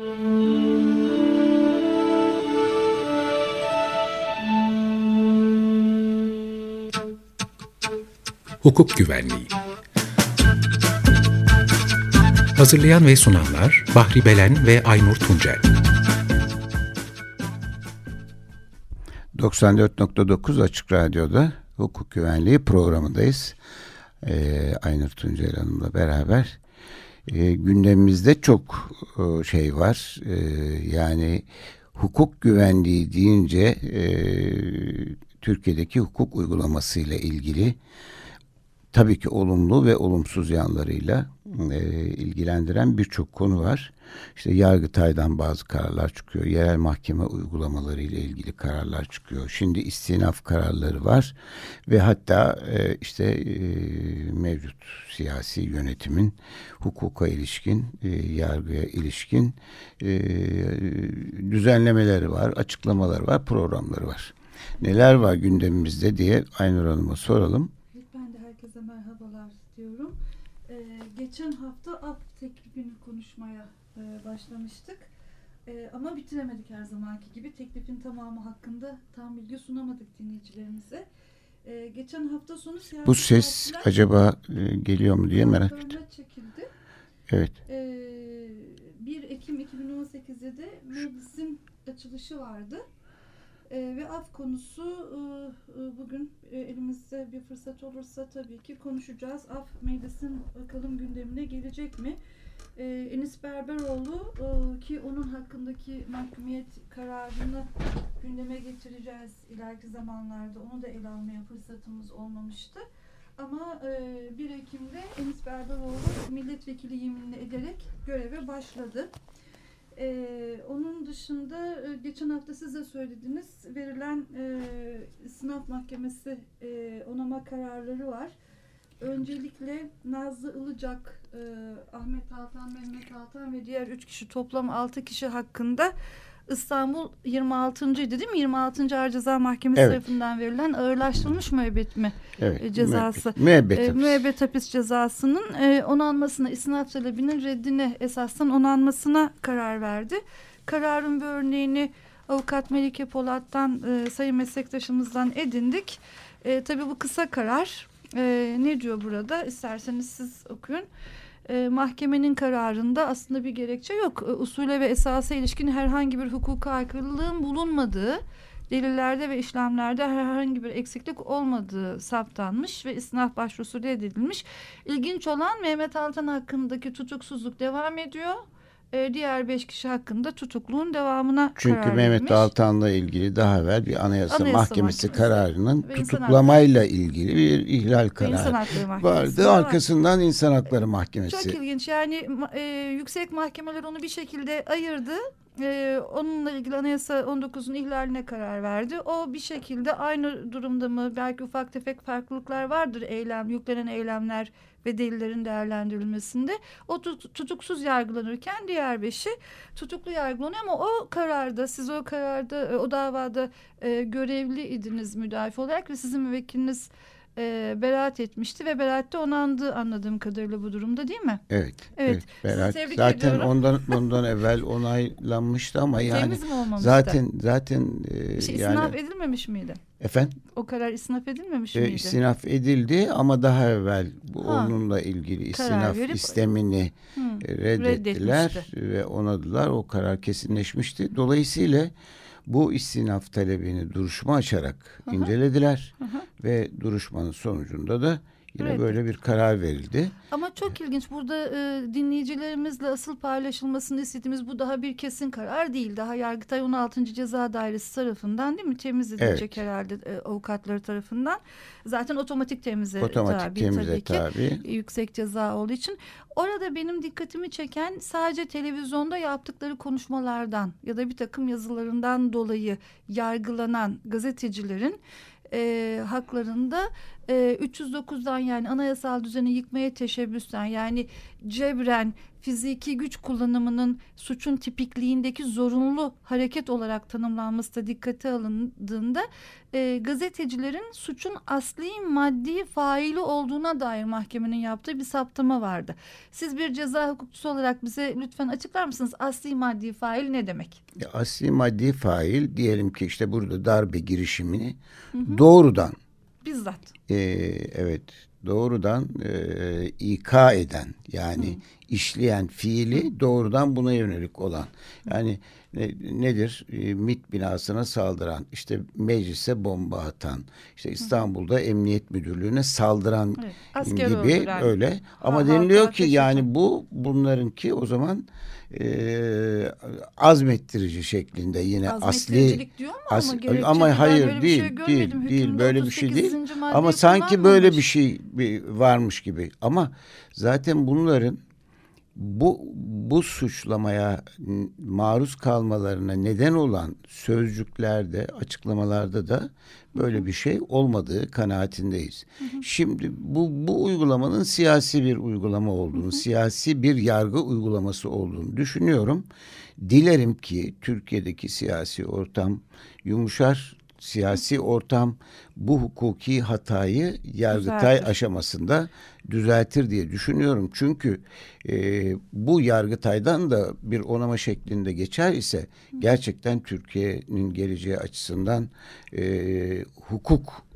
Hukuk Güvenliği Hazırlayan ve sunanlar Bahri Belen ve Aynur Tuncel 94.9 Açık Radyo'da Hukuk Güvenliği programındayız. Ee, Aynur Tuncel Hanım'la beraber. Ee, gündemimizde çok e, şey var. Ee, yani hukuk güvenliği deyince e, Türkiye'deki hukuk uygulamasıyla ilgili tabii ki olumlu ve olumsuz yanlarıyla e, ilgilendiren birçok konu var. İşte Yargıtay'dan bazı kararlar çıkıyor. Yerel mahkeme uygulamaları ile ilgili kararlar çıkıyor. Şimdi istinaf kararları var ve hatta e, işte e, mevcut siyasi yönetimin hukuka ilişkin, e, yargıya ilişkin e, düzenlemeleri var, açıklamaları var, programları var. Neler var gündemimizde diye Aynur Hanım'a soralım. Ben de herkese merhabalar diyorum. Ee, geçen hafta af teklifini konuşmaya e, başlamıştık. E, ama bitiremedik her zamanki gibi. Teklifin tamamı hakkında tam bilgi sunamadık dinleyicilerimize. E, geçen hafta sonu siyasi Bu ses partiler acaba e, geliyor mu diye merak ettim. çekildi. Evet. E, 1 Ekim 2018'de de meclisin açılışı vardı. E, ve af konusu e, e, bugün e, elimizde bir fırsat olursa tabii ki konuşacağız. Af meclisin bakalım gündemine gelecek mi? E, Enis Berberoğlu e, ki onun hakkındaki mahkumiyet kararını gündeme getireceğiz ileriki zamanlarda. Onu da ele almaya fırsatımız olmamıştı. Ama e, 1 Ekim'de Enis Berberoğlu milletvekili yeminini ederek göreve başladı. Ee, onun dışında e, geçen hafta siz de söylediniz verilen e, sınav mahkemesi e, onama kararları var. Öncelikle Nazlı Ilıcak, e, Ahmet Altan, Mehmet Altan ve diğer üç kişi toplam altı kişi hakkında İstanbul 26. idi değil mi? 26. Ağır Ceza Mahkemesi Evet. tarafından verilen ağırlaştırılmış müebbet mi? Evet. E, cezası. Müebbet. E, hapis. müebbet hapis cezasının e, onanmasına, istinaf talebinin reddine esasen onanmasına karar verdi. Kararın bir örneğini avukat Melike Polat'tan, e, sayın meslektaşımızdan edindik. E, tabii bu kısa karar. E, ne diyor burada? İsterseniz siz okuyun. E, mahkemenin kararında aslında bir gerekçe yok. E, usule ve esasa ilişkin herhangi bir hukuka aykırılığın bulunmadığı, delillerde ve işlemlerde herhangi bir eksiklik olmadığı saptanmış ve istinaf başvurusu reddedilmiş. İlginç olan Mehmet Altan hakkındaki tutuksuzluk devam ediyor. E, diğer beş kişi hakkında tutukluğun devamına Çünkü karar Mehmet verilmiş. Altan'la ilgili daha evvel bir anayasa, Anayasa mahkemesi, Mahkemesi kararının ve tutuklamayla ilgili bir ihlal kararı İnsan Hakları Mahkemesi vardı. var. Arkasından İnsan Hakları Mahkemesi. Çok ilginç yani e, yüksek mahkemeler onu bir şekilde ayırdı. E, onunla ilgili anayasa 19'un ihlaline karar verdi. O bir şekilde aynı durumda mı belki ufak tefek farklılıklar vardır eylem yüklenen eylemler ve delillerin değerlendirilmesinde. O tut- tutuksuz yargılanırken diğer beşi tutuklu yargılanıyor ama o kararda siz o kararda e, o davada e, görevli idiniz müdafi olarak ve sizin müvekkiliniz e, beraat etmişti ve beraatte onandı anladığım kadarıyla bu durumda değil mi? Evet. Evet. Tebrik zaten ediyorum. ondan ondan evvel onaylanmıştı ama yani Temiz mi olmamıştı? zaten zaten e, şey, yani istinaf edilmemiş miydi? efendim O karar istinaf edilmemiş e, miydi? istinaf edildi ama daha evvel bu Ha. onunla ilgili istinaf verip- istemini Hı. reddettiler ve onadılar. O karar kesinleşmişti. Dolayısıyla bu istinaf talebini duruşma açarak Hı hı. incelediler Hı hı. ve duruşmanın sonucunda da yine Reddet- böyle bir karar verildi. Ama çok ilginç burada e, dinleyicilerimizle asıl paylaşılmasını istediğimiz bu daha bir kesin karar değil. Daha Yargıtay 16. Ceza Dairesi tarafından değil mi temiz edilecek herhalde e, avukatları tarafından. Zaten otomatik temize Otomatik tabi temize tabii ki. tabi. yüksek ceza olduğu için orada benim dikkatimi çeken sadece televizyonda yaptıkları konuşmalardan ya da bir takım yazılarından dolayı yargılanan gazetecilerin e, haklarında e, 309'dan yani anayasal düzeni yıkmaya teşebbüsten yani cebren fiziki güç kullanımının suçun tipikliğindeki zorunlu hareket olarak tanımlanması da dikkate alındığında e, gazetecilerin suçun asli maddi faili olduğuna dair mahkemenin yaptığı bir saptama vardı. Siz bir ceza hukukçusu olarak bize lütfen açıklar mısınız asli maddi fail ne demek? Asli maddi fail diyelim ki işte burada darbe girişimini hı hı. doğrudan bizzat e, evet doğrudan e, ika eden yani Hı. işleyen fiili doğrudan buna yönelik olan yani ne, nedir? E, MIT binasına saldıran işte meclise bomba atan işte İstanbul'da. Emniyet Müdürlüğü'ne saldıran evet, gibi öyle. Ama ha, deniliyor ki yani bu bunlarınki o zaman e, azmettirici şeklinde yine asli diyor mu as, ama, ama hayır böyle değil şey değil değil böyle bir şey değil. ama sanki böyle bir şey varmış gibi. Ama zaten bunların bu bu suçlamaya maruz kalmalarına neden olan sözcüklerde, açıklamalarda da böyle bir şey olmadığı kanaatindeyiz. Hı hı. Şimdi bu bu uygulamanın siyasi bir uygulama olduğunu, hı hı. siyasi bir yargı uygulaması olduğunu düşünüyorum. Dilerim ki Türkiye'deki siyasi ortam yumuşar, siyasi ortam bu hukuki hatayı Yargıtay Düzeltir. aşamasında düzeltir diye düşünüyorum. Çünkü e, bu Yargıtay'dan da bir onama şeklinde geçer ise gerçekten Türkiye'nin geleceği açısından e, hukuk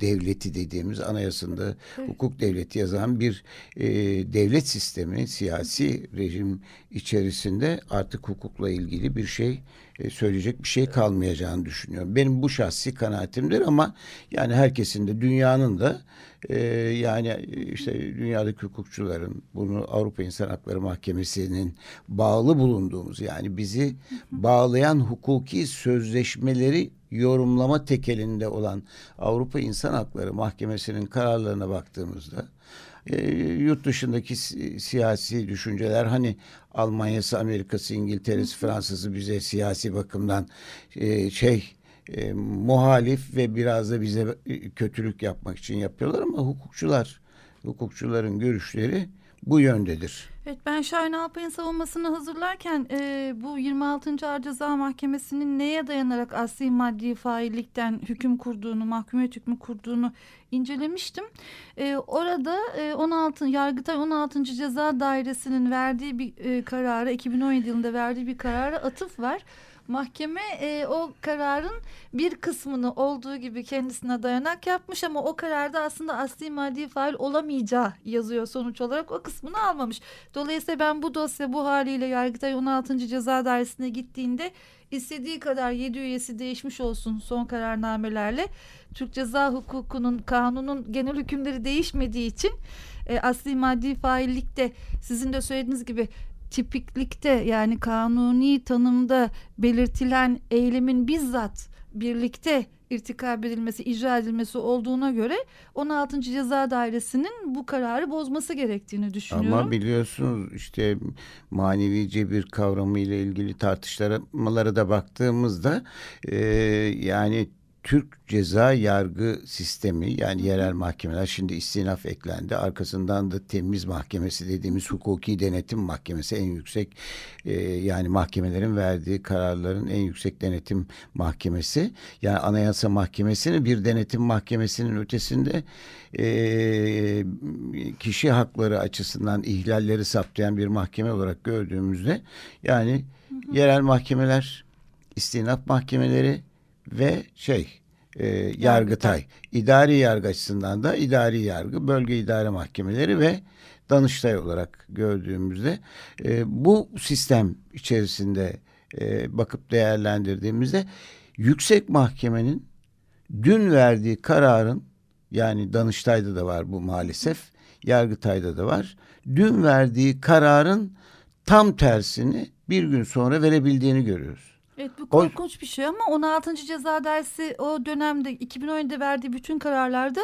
devleti dediğimiz anayasında hukuk devleti yazan bir e, devlet sistemi, siyasi rejim içerisinde artık hukukla ilgili bir şey e, söyleyecek bir şey kalmayacağını düşünüyorum. Benim bu şahsi kanaatimdir ama yani herkesin de dünyanın da e, yani işte dünyadaki hukukçuların bunu Avrupa İnsan Hakları Mahkemesi'nin bağlı bulunduğumuz yani bizi bağlayan hukuki sözleşmeleri yorumlama tekelinde olan Avrupa İnsan Hakları Mahkemesi'nin kararlarına baktığımızda e, yurt dışındaki si siyasi düşünceler hani Almanya'sı, Amerika'sı, İngiltere'si, Fransa'sı bize siyasi bakımdan e, şey e, muhalif ve biraz da bize e, kötülük yapmak için yapıyorlar ama hukukçular, hukukçuların görüşleri bu yöndedir. Evet ben Şahin Alpay'ın savunmasını hazırlarken e, bu 26. Ağır Ceza Mahkemesi'nin neye dayanarak asli maddi faillikten hüküm kurduğunu, mahkumiyet hükmü kurduğunu incelemiştim. E, orada e, 16 Yargıtay 16. Ceza Dairesi'nin verdiği bir e, karara 2017 yılında verdiği bir karara atıf var. Mahkeme e, o kararın bir kısmını olduğu gibi kendisine dayanak yapmış ama o kararda aslında asli maddi fail olamayacağı yazıyor sonuç olarak o kısmını almamış. Dolayısıyla ben bu dosya bu haliyle Yargıtay 16. Ceza Dairesi'ne gittiğinde istediği kadar 7 üyesi değişmiş olsun son kararnamelerle Türk Ceza Hukuku'nun kanunun genel hükümleri değişmediği için e, asli maddi faillikte sizin de söylediğiniz gibi tipiklikte yani kanuni tanımda belirtilen eylemin bizzat birlikte irtikab edilmesi, icra edilmesi olduğuna göre 16. Ceza Dairesi'nin bu kararı bozması gerektiğini düşünüyorum. Ama biliyorsunuz işte manevi cebir kavramı ile ilgili tartışmalara da baktığımızda e, yani Türk ceza yargı sistemi yani yerel mahkemeler şimdi istinaf eklendi. Arkasından da temiz mahkemesi dediğimiz hukuki denetim mahkemesi en yüksek e, yani mahkemelerin verdiği kararların en yüksek denetim mahkemesi. Yani anayasa mahkemesini bir denetim mahkemesinin ötesinde e, kişi hakları açısından ihlalleri saptayan bir mahkeme olarak gördüğümüzde yani yerel mahkemeler istinaf mahkemeleri ve şey e, Yargıtay. İdari yargı açısından da idari yargı, bölge idare mahkemeleri ve Danıştay olarak gördüğümüzde e, bu sistem içerisinde e, bakıp değerlendirdiğimizde yüksek mahkemenin dün verdiği kararın yani Danıştay'da da var bu maalesef, Yargıtay'da da var. Dün verdiği kararın tam tersini bir gün sonra verebildiğini görüyoruz. Evet bu korkunç o, bir şey ama 16. ceza dersi o dönemde 2017'de verdiği bütün kararlarda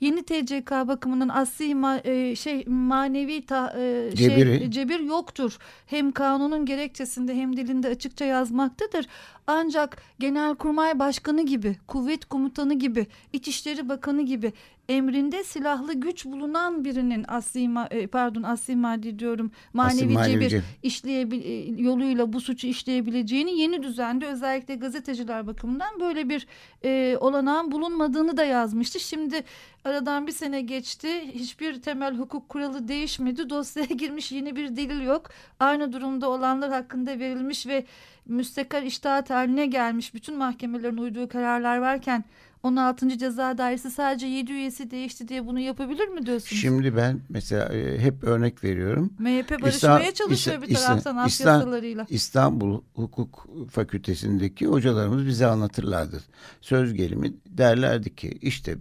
yeni TCK bakımından asli ma, e, şey manevi ta, e, şey, cebir yoktur. Hem kanunun gerekçesinde hem dilinde açıkça yazmaktadır. Ancak Genelkurmay Başkanı gibi, Kuvvet Komutanı gibi, İçişleri Bakanı gibi emrinde silahlı güç bulunan birinin asli e, pardon asli maddi diyorum manevici, manevici. bir işleyebil e, yoluyla bu suçu işleyebileceğini yeni düzende özellikle gazeteciler bakımından böyle bir e, olanağın bulunmadığını da yazmıştı. Şimdi aradan bir sene geçti. Hiçbir temel hukuk kuralı değişmedi. Dosyaya girmiş yeni bir delil yok. Aynı durumda olanlar hakkında verilmiş ve müstakil iştahat haline gelmiş bütün mahkemelerin uyduğu kararlar varken 16. Ceza Dairesi sadece 7 üyesi değişti diye bunu yapabilir mi diyorsunuz? Şimdi ben mesela e, hep örnek veriyorum. MHP barışmaya İsta, çalışıyor bir taraftan af yasalarıyla. İstanbul Hukuk Fakültesindeki hocalarımız bize anlatırlardı. Söz gelimi derlerdi ki işte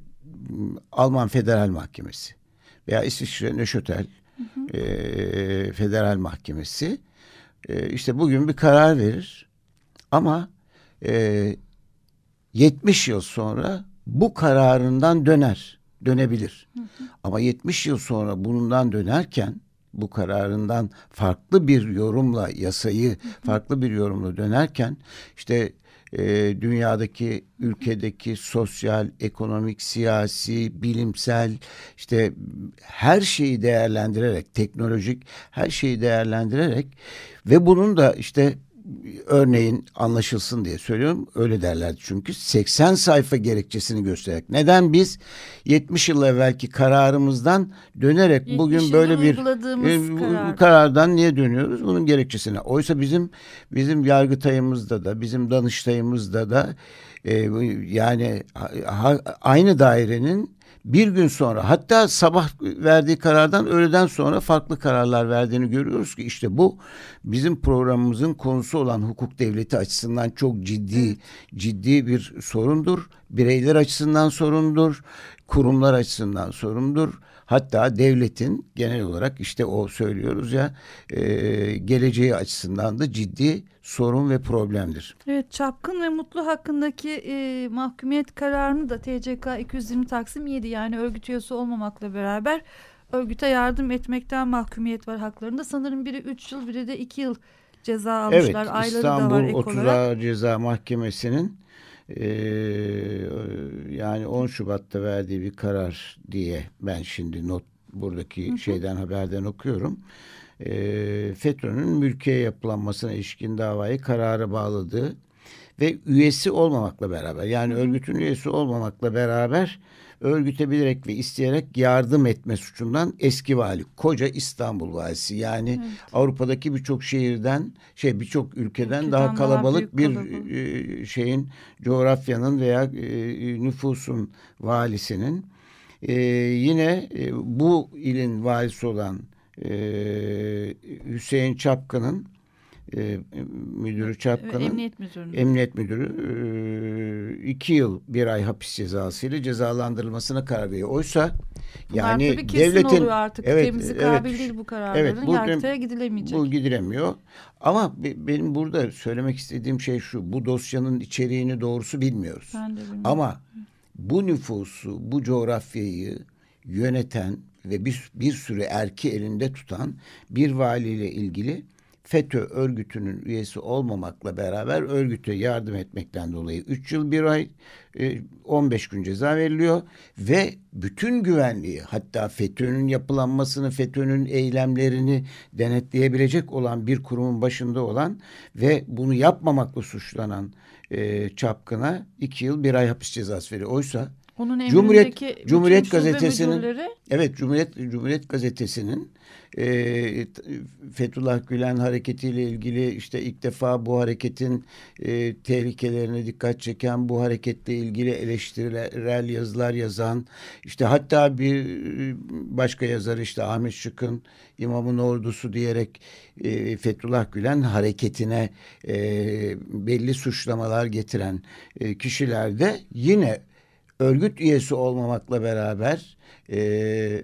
Alman Federal Mahkemesi veya İsviçre Nöşötel e, Federal Mahkemesi e, işte bugün bir karar verir ama e, 70 yıl sonra bu kararından döner, dönebilir. Hı hı. Ama 70 yıl sonra bundan dönerken bu kararından farklı bir yorumla yasayı hı hı. farklı bir yorumla dönerken işte e, dünyadaki ülkedeki sosyal, ekonomik, siyasi, bilimsel işte her şeyi değerlendirerek, teknolojik her şeyi değerlendirerek ve bunun da işte örneğin anlaşılsın diye söylüyorum. Öyle derlerdi çünkü 80 sayfa gerekçesini göstererek. Neden biz 70 yıl evvelki kararımızdan dönerek bugün böyle bir e, karar. karardan niye dönüyoruz? Bunun gerekçesine. Oysa bizim bizim yargıtayımızda da bizim danıştayımızda da e, yani ha, aynı dairenin bir gün sonra hatta sabah verdiği karardan öğleden sonra farklı kararlar verdiğini görüyoruz ki işte bu bizim programımızın konusu olan hukuk devleti açısından çok ciddi ciddi bir sorundur. Bireyler açısından sorundur, kurumlar açısından sorundur. Hatta devletin genel olarak işte o söylüyoruz ya e, geleceği açısından da ciddi sorun ve problemdir. Evet Çapkın ve Mutlu hakkındaki e, mahkumiyet kararını da TCK 220 Taksim 7 yani örgüt üyesi olmamakla beraber örgüte yardım etmekten mahkumiyet var haklarında. Sanırım biri 3 yıl biri de 2 yıl ceza almışlar. Evet Ayları İstanbul da var 30 Ağır Ceza Mahkemesi'nin e, yani 10 Şubat'ta verdiği bir karar diye ben şimdi not buradaki hı hı. şeyden haberden okuyorum. E, FETÖ'nün mülkiye yapılanmasına ilişkin davayı karara bağladığı ve üyesi olmamakla beraber yani örgütün üyesi olmamakla beraber örgüte bilerek ve isteyerek yardım etme suçundan eski vali, koca İstanbul valisi. Yani evet. Avrupa'daki birçok şehirden, şey birçok ülkeden, ülkeden daha kalabalık bir kalabalık. E, şeyin coğrafyanın veya e, nüfusun valisinin e, yine e, bu ilin valisi olan e, Hüseyin Çapkın'ın e, müdürü Çapkan'ın emniyet müdürü, emniyet müdürü e, iki yıl bir ay hapis cezası ile cezalandırılmasına karar veriyor. Oysa yani Bunlar devletin oluyor artık evet, temizlik evet, kabil değil bu kararların evet, bu, yargıtaya gidilemeyecek. Bu gidilemiyor. Ama benim burada söylemek istediğim şey şu. Bu dosyanın içeriğini doğrusu bilmiyoruz. Ben de bilmiyorum. Ama bu nüfusu, bu coğrafyayı yöneten ve bir, bir sürü erki elinde tutan bir valiyle ilgili FETÖ örgütünün üyesi olmamakla beraber örgüte yardım etmekten dolayı 3 yıl 1 ay 15 e, gün ceza veriliyor ve bütün güvenliği hatta FETÖ'nün yapılanmasını FETÖ'nün eylemlerini denetleyebilecek olan bir kurumun başında olan ve bunu yapmamakla suçlanan e, çapkına 2 yıl 1 ay hapis cezası veriyor. Oysa onun Cumhuriyet Cumhuriyet gazetesinin evet Cumhuriyet Cumhuriyet gazetesinin e, Fethullah Gülen hareketiyle ilgili işte ilk defa bu hareketin e, tehlikelerine dikkat çeken bu hareketle ilgili eleştirel yazılar yazan işte hatta bir başka yazar işte Ahmet Şık'ın İmamın Ordusu diyerek e, Fethullah Gülen hareketine e, belli suçlamalar getiren e, kişiler de yine örgüt üyesi olmamakla beraber e,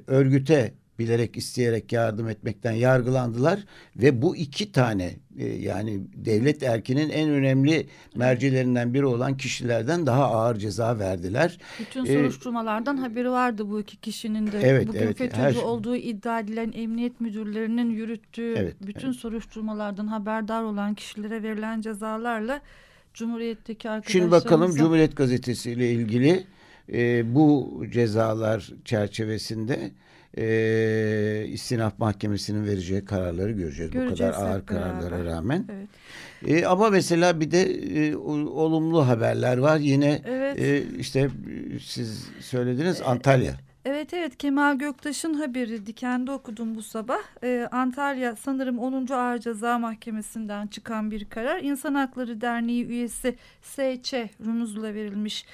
örgüte bilerek isteyerek yardım etmekten yargılandılar ve bu iki tane e, yani devlet erkinin en önemli mercilerinden biri olan kişilerden daha ağır ceza verdiler. Bütün e, soruşturmalardan ee, haberi vardı bu iki kişinin de. Evet, Bugün evet, FETÖ'cü her... Şey- olduğu iddia edilen emniyet müdürlerinin yürüttüğü evet, bütün evet. soruşturmalardan haberdar olan kişilere verilen cezalarla Cumhuriyet'teki arkadaşlarımıza... Şimdi bakalım Cumhuriyet Gazetesi ile ilgili e, bu cezalar çerçevesinde e, istinaf mahkemesinin vereceği kararları göreceğiz. Göreceğiz bu kadar ağır hep beraber. kararlara rağmen. Evet. E, ama mesela bir de e, olumlu haberler var. Yine Evet. e, işte siz söylediniz Antalya. Evet evet Kemal Göktaş'ın haberi Diken'de okudum bu sabah. Ee, Antalya sanırım 10. Ağır Ceza Mahkemesi'nden çıkan bir karar. İnsan Hakları Derneği üyesi S.Ç. Runuzlu'la verilmiş.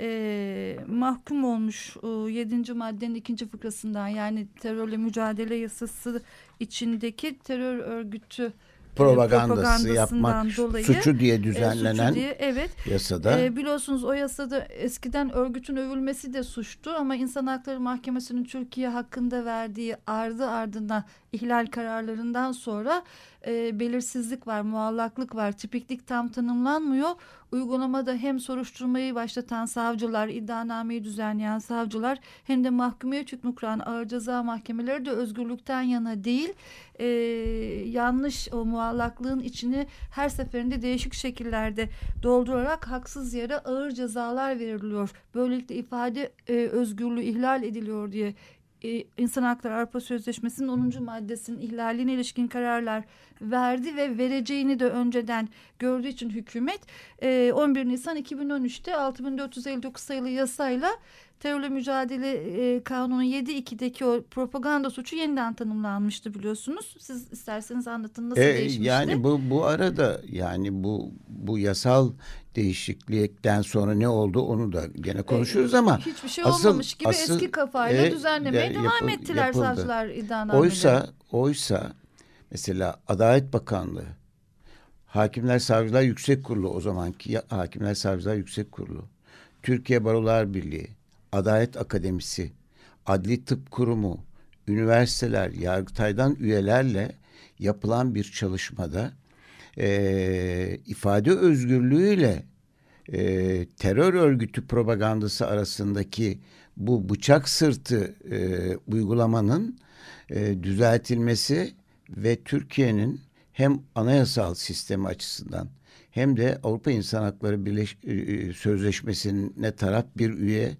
Ee, mahkum olmuş 7. maddenin ikinci fıkrasından yani terörle mücadele yasası içindeki terör örgütü e, Propagandası propagandasından yapmak dolayı, suçu diye e, düzenlenen suçu diye, evet yasada. e, biliyorsunuz o yasada eskiden örgütün övülmesi de suçtu ama İnsan Hakları Mahkemesi'nin Türkiye hakkında verdiği ardı ardından ihlal kararlarından sonra e, belirsizlik var, muallaklık var, tipiklik tam tanımlanmıyor. Uygulamada hem soruşturmayı başlatan savcılar, iddianameyi düzenleyen savcılar hem de mahkumiyet hükmü kuran ağır ceza mahkemeleri de özgürlükten yana değil, e, yanlış o muallaklığın içini her seferinde değişik şekillerde doldurarak haksız yere ağır cezalar veriliyor. Böylelikle ifade e, özgürlüğü ihlal ediliyor diye İnsan Hakları Avrupa Sözleşmesi'nin 10. maddesinin ihlaline ilişkin kararlar verdi ve vereceğini de önceden gördüğü için hükümet e, 11 Nisan 2013'te 6459 sayılı yasayla terörle mücadele e, kanunu 7.2'deki o propaganda suçu yeniden tanımlanmıştı biliyorsunuz. Siz isterseniz anlatın nasıl E, değişmişti? yani bu bu arada yani bu bu yasal değişiklikten sonra ne oldu onu da gene konuşuruz ama hiçbir şey asıl- olmamış gibi asıl, eski kafayla e, düzenlemeye devam yapıl- ettiler yapıldı. savcılar iddianameleri. oysa oysa mesela Adalet Bakanlığı Hakimler Savcılar Yüksek Kurulu o zamanki Hakimler Savcılar Yüksek Kurulu Türkiye Barolar Birliği Adalet Akademisi Adli Tıp Kurumu üniversiteler Yargıtay'dan üyelerle yapılan bir çalışmada eee, ifade özgürlüğüyle eee, terör örgütü propagandası arasındaki bu bıçak sırtı eee, uygulamanın eee, düzeltilmesi ve Türkiye'nin hem anayasal sistemi açısından hem de Avrupa İnsan Hakları Birleş, eee, Sözleşmesi'ne taraf bir üye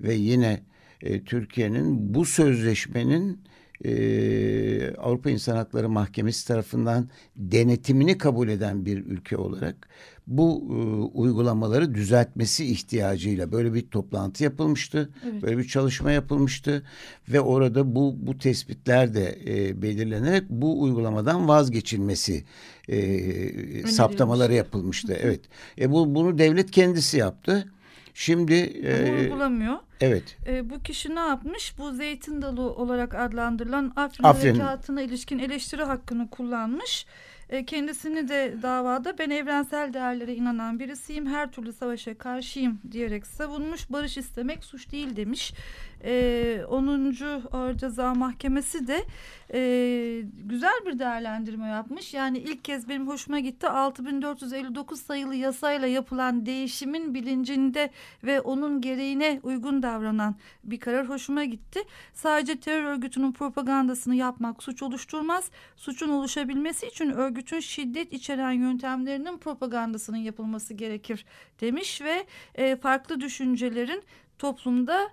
ve yine eee, Türkiye'nin bu sözleşmenin eee, Avrupa İnsan Hakları Mahkemesi tarafından denetimini kabul eden bir ülke olarak bu eee, uygulamaları düzeltmesi ihtiyacıyla böyle bir toplantı yapılmıştı. Evet. Böyle bir çalışma yapılmıştı ve orada bu bu tespitler de eee, belirlenerek bu uygulamadan vazgeçilmesi eee saptamaları yapılmıştı. Evet. E bu bunu devlet kendisi yaptı. Şimdi Ama eee, uygulamıyor. evet. E, bu kişi ne yapmış? Bu zeytin dalı olarak adlandırılan Afrin, Afrin. Harekatına ilişkin eleştiri hakkını kullanmış. E, kendisini de davada ben evrensel değerlere inanan birisiyim, her türlü savaşa karşıyım diyerek savunmuş. Barış istemek suç değil demiş. E, 10. Ağır Ceza Mahkemesi de e, güzel bir değerlendirme yapmış. Yani ilk kez benim hoşuma gitti. 6459 sayılı yasayla yapılan değişimin bilincinde ve onun gereğine uygun davranan bir karar hoşuma gitti. Sadece terör örgütünün propagandasını yapmak suç oluşturmaz. Suçun oluşabilmesi için örgütün şiddet içeren yöntemlerinin propagandasının yapılması gerekir demiş ve e, farklı düşüncelerin toplumda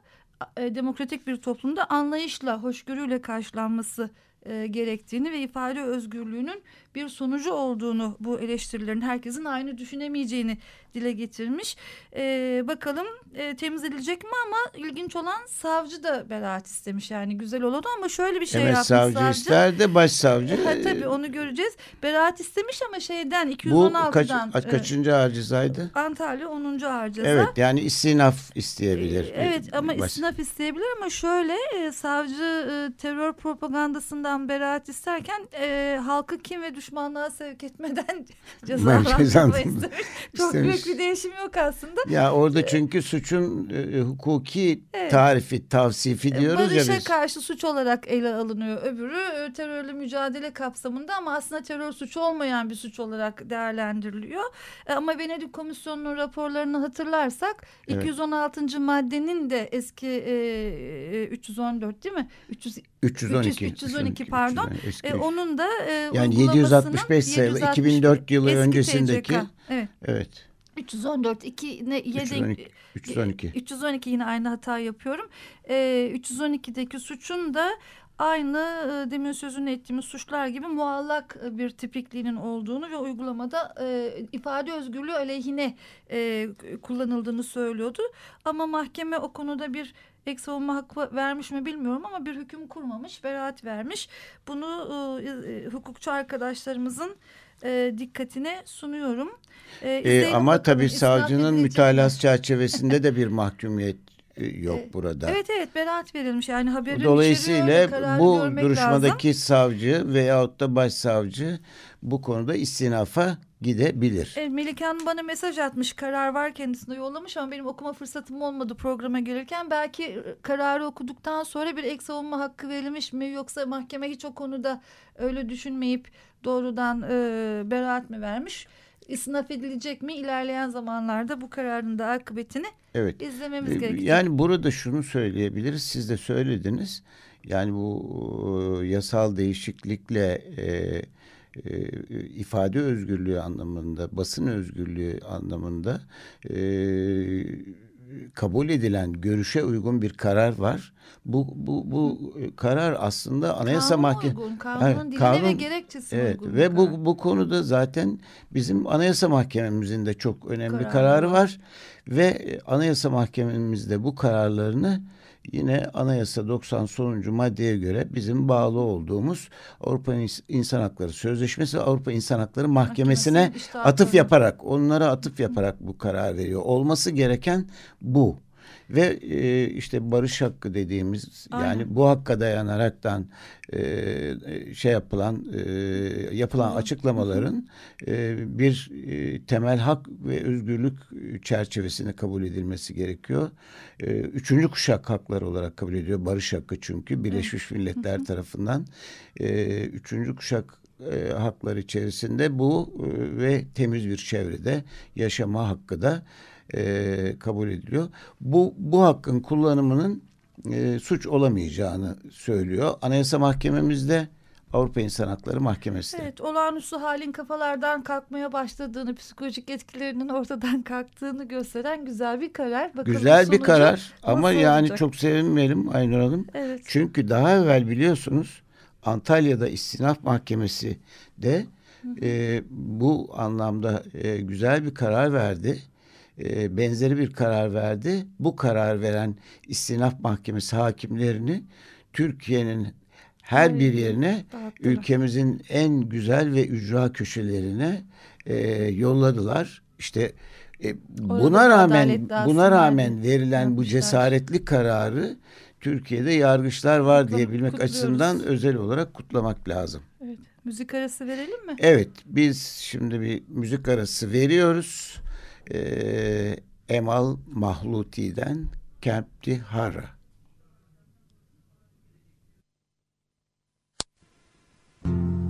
e, demokratik bir toplumda anlayışla, hoşgörüyle karşılanması e, gerektiğini ve ifade özgürlüğünün bir sonucu olduğunu bu eleştirilerin herkesin aynı düşünemeyeceğini dile getirmiş. E, bakalım e, temizlenecek mi ama ilginç olan savcı da beraat istemiş yani güzel oldu ama şöyle bir şey evet yapmış savcı, savcı. ister de başsavcı. Ha, tabii onu göreceğiz. Beraat istemiş ama şeyden bu kaç, 216'dan e, kaçıncı ağırcızaydı? Antalya 10. Ağır Ceza. Evet yani istinaf isteyebilir. Ee, Evet ama Baş- istinaf isteyebilir ama şöyle e, savcı e, terör propagandasından beraat isterken e, halkı kim ve düşmanlığa sevk etmeden cezalandırma cezalandırma istemiş. Çok istemiş. büyük bir değişim yok aslında. Ya orada çünkü suçun e, hukuki Evet. tarifi, tavsifi diyoruz ya Barışa biz. karşı suç olarak ele alınıyor. Öbürü e, terörle mücadele kapsamında ama aslında terör suçu olmayan bir suç olarak değerlendiriliyor. E, ama Venedik Komisyonu'nun raporlarını hatırlarsak Evet. 216. maddenin de eski e, e, 314 değil mi? 300, 312. 312 pardon. Eski. e, onun da e, yani uygulamasının 765 sayılı 760 2004 yılı öncesindeki TCK. Evet. evet. 314 2 ne 7 312, 312. 312 yine aynı hata yapıyorum. E, 312'deki suçun da aynı e, demin sözünü ettiğimiz suçlar gibi muallak bir tipikliğinin olduğunu ve uygulamada e, ifade özgürlüğü aleyhine e, kullanıldığını söylüyordu. Ama mahkeme o konuda bir ek savunma hakkı vermiş mi bilmiyorum ama bir hüküm kurmamış, beraat vermiş. Bunu e, e, hukukçu arkadaşlarımızın e, dikkatine sunuyorum. E, e, ama tabii savcının mütalası çerçevesinde de bir mahkumiyet e, yok e, burada. Evet evet beraat verilmiş yani haberin Dolayısıyla bu duruşmadaki lazım. savcı veyahut da başsavcı bu konuda istinafa gidebilir. E, Melike Hanım bana mesaj atmış karar var kendisine yollamış ama benim okuma fırsatım olmadı programa gelirken. Belki e, kararı okuduktan sonra bir ek savunma hakkı verilmiş mi yoksa mahkeme hiç o konuda öyle düşünmeyip doğrudan e, beraat mi vermiş? isnaf edilecek mi? İlerleyen zamanlarda bu kararın da akıbetini evet. izlememiz e, gerekiyor. Yani burada şunu söyleyebiliriz. Siz de söylediniz. Yani bu yasal değişiklikle e, e, ifade özgürlüğü anlamında, basın özgürlüğü anlamında e, kabul edilen görüşe uygun bir karar var. Bu bu bu karar aslında Anayasa Mahkemesi kanun, kanun ve gerekçesi evet, uygun. Ve bu bu konuda zaten bizim Anayasa Mahkememizin de çok önemli kararı, kararı var ve Anayasa Mahkememizde bu kararlarını yine Anayasa 90 sonuncu maddeye göre bizim bağlı olduğumuz Avrupa İnsan Hakları Sözleşmesi ve Avrupa İnsan Hakları Mahkemesi'ne işte atıf yaparak, onlara atıf yaparak bu karar veriyor. Olması gereken bu. Ve e, işte barış hakkı dediğimiz Aynen. yani bu hakka dayanaraktan e, şey yapılan e, yapılan açıklamaların e, bir e, temel hak ve özgürlük çerçevesinde kabul edilmesi gerekiyor. E, üçüncü kuşak hakları olarak kabul ediyor. Barış hakkı çünkü Birleşmiş Milletler tarafından e, üçüncü kuşak e, haklar içerisinde bu e, ve temiz bir çevrede yaşama hakkı da e, kabul ediliyor. Bu bu hakkın kullanımının e, suç olamayacağını söylüyor. Anayasa Mahkememizde Avrupa İnsan Hakları Mahkemesi. Evet, olağanüstü halin kafalardan kalkmaya başladığını, psikolojik etkilerinin ortadan kalktığını gösteren güzel bir karar. Bakalım güzel bir karar ama yani olacak? çok sevinmeyelim Aynur Hanım. Evet. Çünkü daha evvel biliyorsunuz Antalya'da İstinaf Mahkemesi de e, bu anlamda e, güzel bir karar verdi. E, benzeri bir karar verdi. Bu karar veren istinaf mahkemesi hakimlerini Türkiye'nin her bir yerine ülkemizin en güzel ve ücra köşelerine e, yolladılar. İşte e, buna rağmen buna rağmen verilen yapmışlar. bu cesaretli kararı Türkiye'de yargıçlar var Kutlam, diyebilmek kutluyoruz. açısından özel olarak kutlamak lazım. Evet. Müzik arası verelim mi? Evet, biz şimdi bir müzik arası veriyoruz e, Emal Mahluti'den Kempti Hara. Thank you.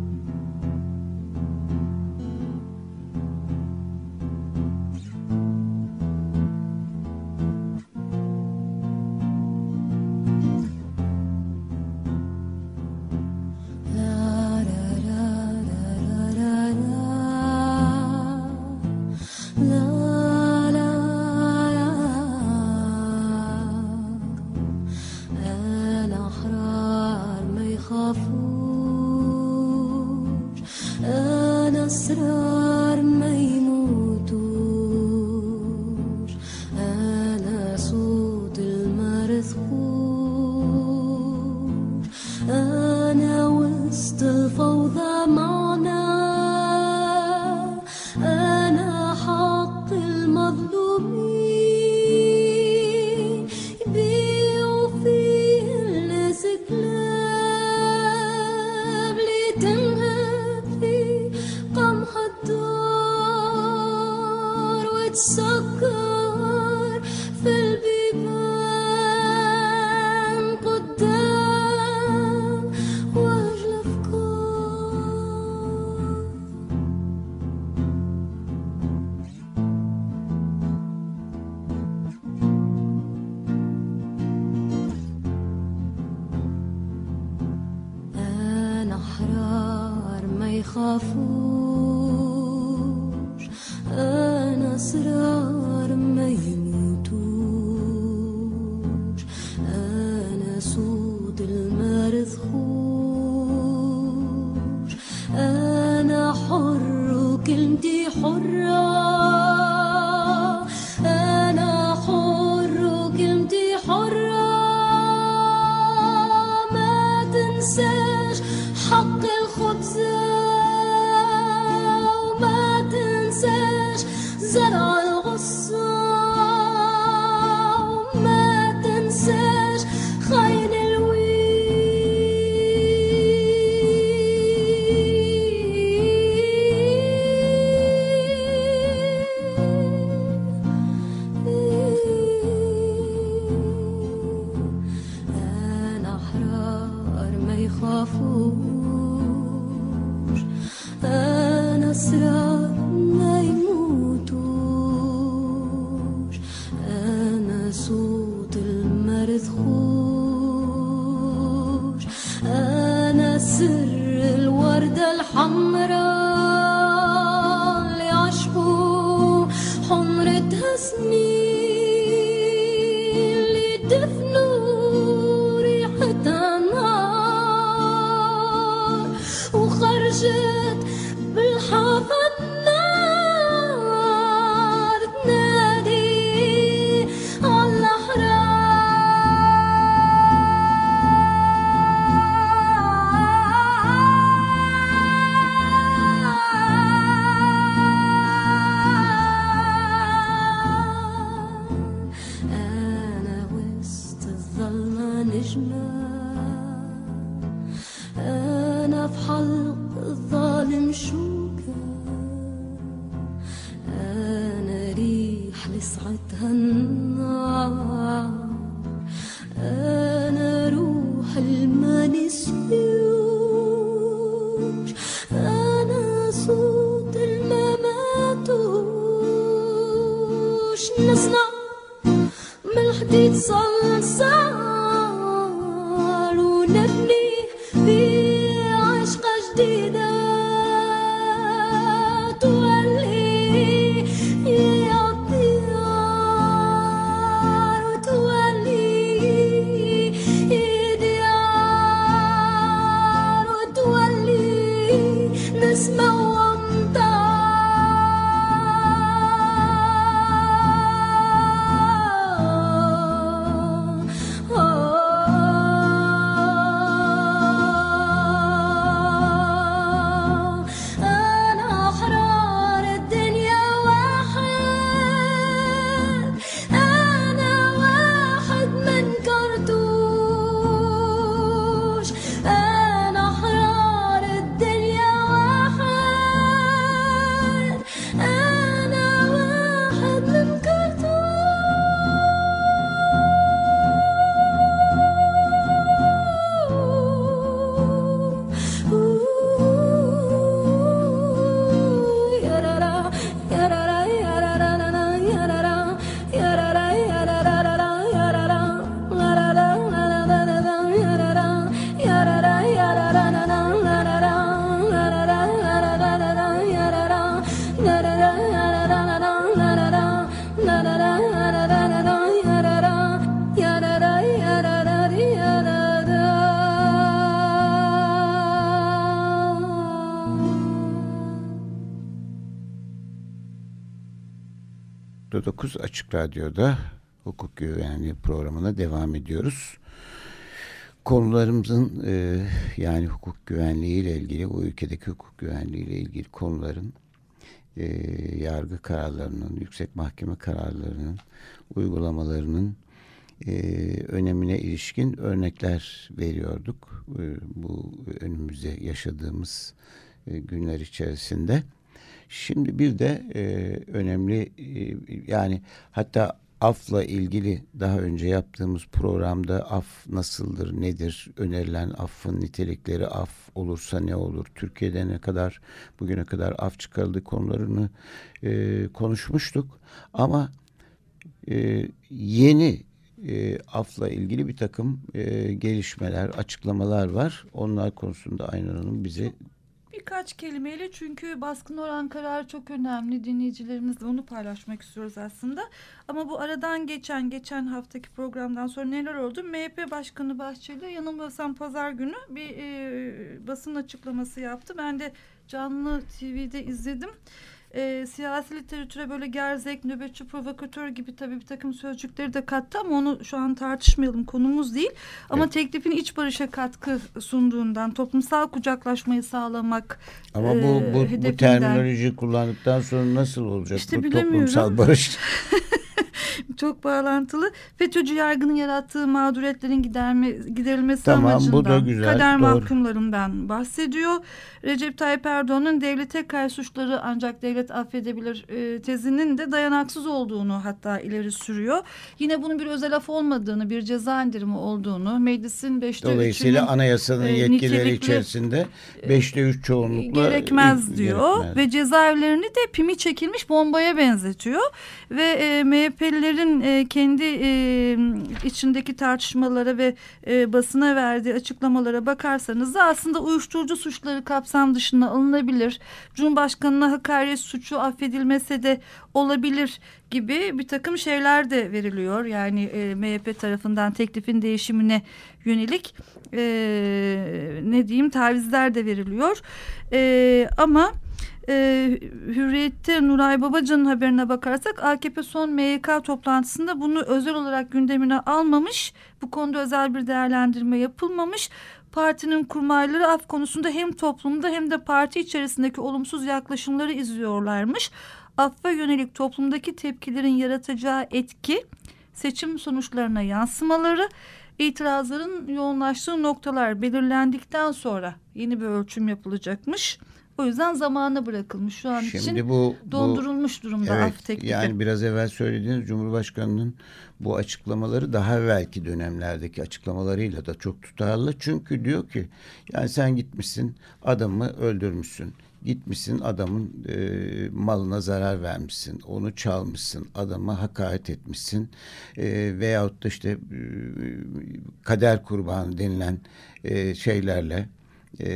petite salsa 9 Açık Radyo'da hukuk güvenliği programına devam ediyoruz. Konularımızın e, yani hukuk güvenliği ile ilgili, bu ülkedeki hukuk güvenliği ile ilgili konuların e, yargı kararlarının, yüksek mahkeme kararlarının, uygulamalarının e, önemine ilişkin örnekler veriyorduk. E, bu önümüzde yaşadığımız e, günler içerisinde. Şimdi bir de e, önemli e, yani hatta afla ilgili daha önce yaptığımız programda af nasıldır, nedir, önerilen affın nitelikleri, af olursa ne olur, Türkiye'de ne kadar bugüne kadar af çıkarıldığı konularını e, konuşmuştuk. Ama e, yeni e, afla ilgili bir takım e, gelişmeler, açıklamalar var. Onlar konusunda Aynen Hanım bize Birkaç kelimeyle çünkü baskın oran kararı çok önemli. Dinleyicilerimizle onu paylaşmak istiyoruz aslında. Ama bu aradan geçen geçen haftaki programdan sonra neler oldu? MHP Başkanı Bahçeli yanılmıyorsam pazar günü bir e, basın açıklaması yaptı. Ben de canlı TV'de izledim. E, siyasi literatüre böyle gerzek, nöbetçi, provokatör gibi tabii bir takım sözcükleri de kattı ama onu şu an tartışmayalım konumuz değil. Ama evet. teklifin iç barışa katkı sunduğundan, toplumsal kucaklaşmayı sağlamak Ama bu, bu, e, bu terminoloji kullandıktan sonra nasıl olacak işte bu toplumsal barış? çok bağlantılı. FETÖ'cü yargının yarattığı mağduriyetlerin giderme, giderilmesi tamam, amacından, bu da güzel, kader doğru. mahkumlarından bahsediyor. Recep Tayyip Erdoğan'ın devlete karşı suçları ancak devlet affedebilir e, tezinin de dayanaksız olduğunu hatta ileri sürüyor. Yine bunun bir özel af olmadığını, bir ceza indirimi olduğunu, meclisin beşte Dolayısıyla anayasanın e, yetkileri içerisinde beşte üç çoğunlukla gerekmez diyor gerekmez. ve cezaevlerini de pimi çekilmiş bombaya benzetiyor ve e, MHP'lilerin e, kendi e, içindeki tartışmalara ve e, basına verdiği açıklamalara bakarsanız da aslında uyuşturucu suçları kapsam dışına alınabilir. Cumhurbaşkanına hakaret suçu affedilmese de olabilir gibi bir takım şeyler de veriliyor. Yani e, MHP tarafından teklifin değişimine yönelik e, ne diyeyim tavizler de veriliyor. E, ama e, Hürriyet'te Nuray Babacan'ın haberine bakarsak AKP son MYK toplantısında bunu özel olarak gündemine almamış. Bu konuda özel bir değerlendirme yapılmamış. Partinin kurmayları af konusunda hem toplumda hem de parti içerisindeki olumsuz yaklaşımları izliyorlarmış. Affa yönelik toplumdaki tepkilerin yaratacağı etki seçim sonuçlarına yansımaları itirazların yoğunlaştığı noktalar belirlendikten sonra yeni bir ölçüm yapılacakmış. O yüzden zamana bırakılmış. Şu an Şimdi için bu, dondurulmuş durumda evet, af teklifi. Yani biraz evvel söylediğiniz Cumhurbaşkanı'nın bu açıklamaları daha evvelki dönemlerdeki açıklamalarıyla da çok tutarlı. Çünkü diyor ki yani sen gitmişsin adamı öldürmüşsün. Gitmişsin adamın e, malına zarar vermişsin. Onu çalmışsın. Adama hakaret etmişsin. E, veyahut da işte e, kader kurbanı denilen e, şeylerle e,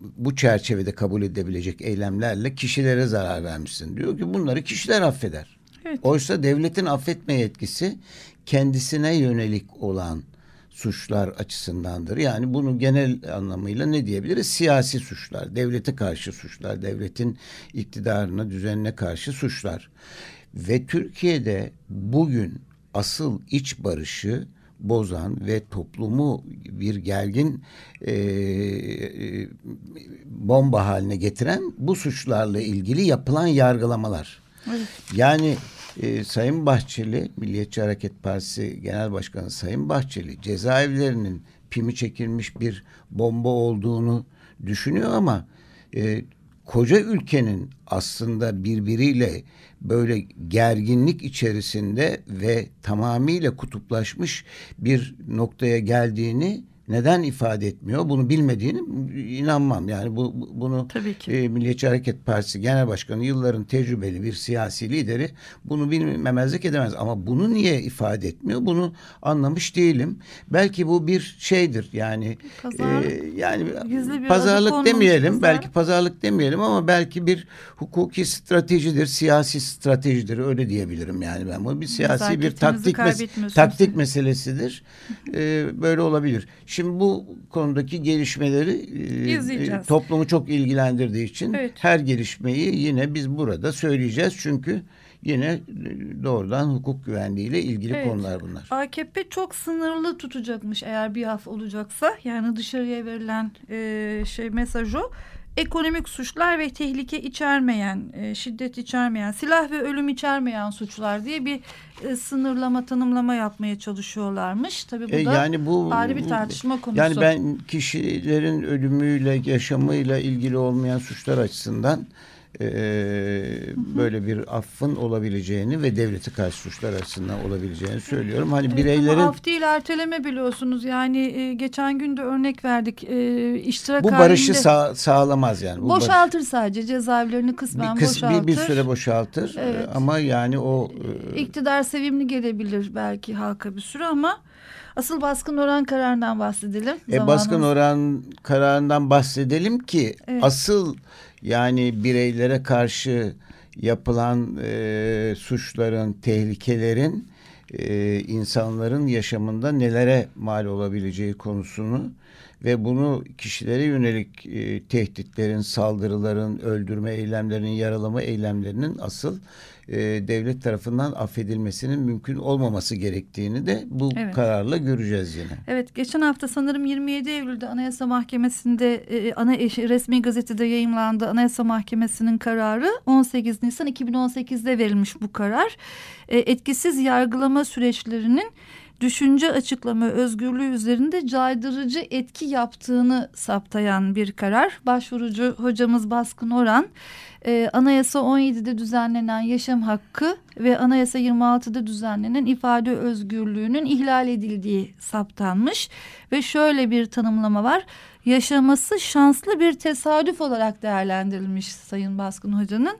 bu çerçevede kabul edebilecek eylemlerle kişilere zarar vermişsin. Diyor ki bunları kişiler affeder. Evet. Oysa devletin affetme yetkisi kendisine yönelik olan suçlar açısındandır. Yani bunu genel anlamıyla ne diyebiliriz? Siyasi suçlar, devlete karşı suçlar, devletin iktidarına, düzenine karşı suçlar. Ve Türkiye'de bugün asıl iç barışı bozan ve toplumu bir gergin e, e, bomba haline getiren bu suçlarla ilgili yapılan yargılamalar. Evet. Yani e, Sayın Bahçeli, Milliyetçi Hareket Partisi Genel Başkanı Sayın Bahçeli cezaevlerinin pimi çekilmiş bir bomba olduğunu düşünüyor ama e, koca ülkenin aslında birbiriyle böyle gerginlik içerisinde ve tamamıyla kutuplaşmış bir noktaya geldiğini neden ifade etmiyor? Bunu bilmediğini inanmam. Yani bu bunu Tabii ki. E, Milliyetçi Hareket Partisi Genel Başkanı yılların tecrübeli bir siyasi lideri bunu bilmemezlik edemez. Ama bunu niye ifade etmiyor? Bunu anlamış değilim. Belki bu bir şeydir. Yani Pazar, e, yani pazarlık demeyelim. Belki pazarlık demeyelim ama belki bir hukuki stratejidir, siyasi stratejidir. Öyle diyebilirim yani ben. Bu bir siyasi bir taktik mes taktik meselesidir. e, böyle olabilir. Şimdi Şimdi bu konudaki gelişmeleri e, toplumu çok ilgilendirdiği için evet. her gelişmeyi yine biz burada söyleyeceğiz. Çünkü yine e, doğrudan hukuk güvenliğiyle ilgili evet. konular bunlar. AKP çok sınırlı tutacakmış eğer bir af olacaksa. Yani dışarıya verilen e, şey mesaj o ekonomik suçlar ve tehlike içermeyen, e, şiddet içermeyen, silah ve ölüm içermeyen suçlar diye bir e, sınırlama, tanımlama yapmaya çalışıyorlarmış. Tabii bu e, da yani bu, ayrı bir tartışma konusu. Yani ben kişilerin ölümüyle, yaşamıyla ilgili olmayan suçlar açısından e, böyle bir affın olabileceğini ve devleti karşı suçlar açısından olabileceğini söylüyorum. Hani bireylerin ama af değil erteleme biliyorsunuz. Yani e, geçen gün de örnek verdik. E, iştirak Bu barışı sağ, sağlamaz yani. Bu boşaltır barış, sadece cezaevlerini kısmen bir kıs, boşaltır. Bir, bir süre boşaltır. Evet. Ama yani o e, iktidar sevimli gelebilir belki halka bir süre ama Asıl baskın oran kararından bahsedelim. E, baskın oran kararından bahsedelim ki evet. asıl yani bireylere karşı yapılan e, suçların, tehlikelerin e, insanların yaşamında nelere mal olabileceği konusunu ve bunu kişilere yönelik e, tehditlerin, saldırıların, öldürme eylemlerinin, yaralama eylemlerinin asıl e, devlet tarafından affedilmesinin mümkün olmaması gerektiğini de bu Evet. kararla göreceğiz yine. Evet geçen hafta sanırım 27 Eylül'de Anayasa Mahkemesi'nde e, ana resmi gazetede yayımlandı Anayasa Mahkemesi'nin kararı 18 Nisan 2018'de verilmiş bu karar. E, etkisiz yargılama süreçlerinin düşünce açıklama özgürlüğü üzerinde caydırıcı etki yaptığını saptayan bir karar. Başvurucu hocamız Baskın Oran e, Anayasa 17'de düzenlenen yaşam hakkı ve Anayasa 26'da düzenlenen ifade özgürlüğünün ihlal edildiği saptanmış ve şöyle bir tanımlama var. Yaşaması şanslı bir tesadüf olarak değerlendirilmiş Sayın Baskın Hoca'nın.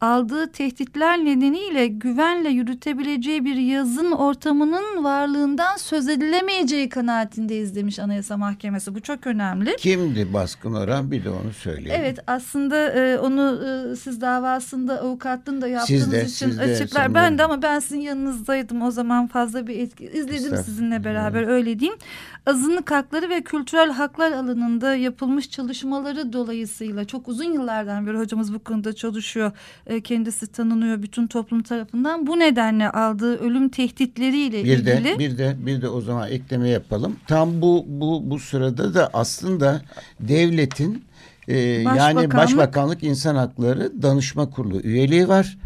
Aldığı tehditler nedeniyle güvenle yürütebileceği bir yazın ortamının varlığından söz edilemeyeceği kanaatindeyiz demiş Anayasa Mahkemesi. Bu çok önemli. Kimdi baskın oran bir de onu söyleyelim. Evet aslında e, onu e, siz davasında avukatlığını da yaptığınız Siz de, için siz de, açıklar. Ben de. ama ben sizin yanınızdaydım o zaman fazla bir etki izledim sizinle beraber öyle diyeyim. Azınlık hakları ve kültürel haklar alanında yapılmış çalışmaları dolayısıyla çok uzun yıllardan beri hocamız bu konuda çalışıyor. E, kendisi tanınıyor bütün toplum tarafından. Bu nedenle aldığı ölüm tehditleriyle Bir ilgili. de bir de bir de o zaman ekleme yapalım. Tam bu bu bu sırada da aslında devletin e, yani Başbakanlık- İnsan Hakları Danışma Kurulu üyeliği var.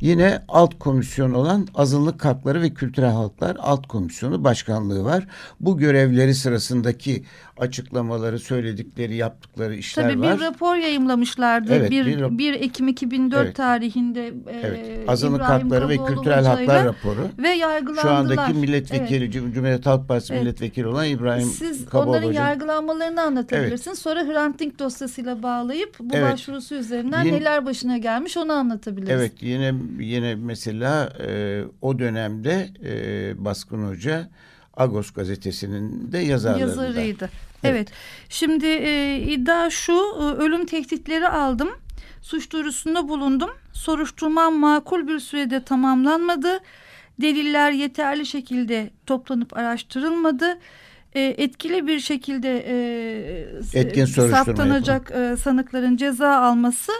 Yine alt komisyon olan Azınlık Hakları ve Kültürel Haklar Alt Komisyonu Başkanlığı var. Bu görevleri sırasındaki açıklamaları, söyledikleri, yaptıkları işler Tabii var. bir rapor yayımlamışlardı. Evet, bir, bir rap- 1 Ekim 2004 Evet. tarihinde e, Evet. Azınlık İbrahim Hakları ve Kaboğlu Kültürel Hoca'yla Haklar raporu. ve yargılandılar. Şu andaki milletvekili, Evet. Cum- Cumhuriyet Halk Partisi Evet. milletvekili olan İbrahim Siz Kaboğlu onların Hoca. yargılanmalarını anlatabilirsiniz. Sonra Hrant Dink dosyasıyla bağlayıp bu Evet. başvurusu üzerinden Yine- neler başına gelmiş onu anlatabiliriz. Evet yine yine mesela e, o dönemde e, Baskın Hoca Agos gazetesinin de yazarlarından. yazarıydı. Evet. Şimdi e, iddia şu e, ölüm tehditleri aldım. Suç duyurusunda bulundum. Soruşturmam makul bir sürede tamamlanmadı. Deliller yeterli şekilde toplanıp araştırılmadı. E, etkili bir şekilde e, Etkin saptanacak e, sanıkların ceza alması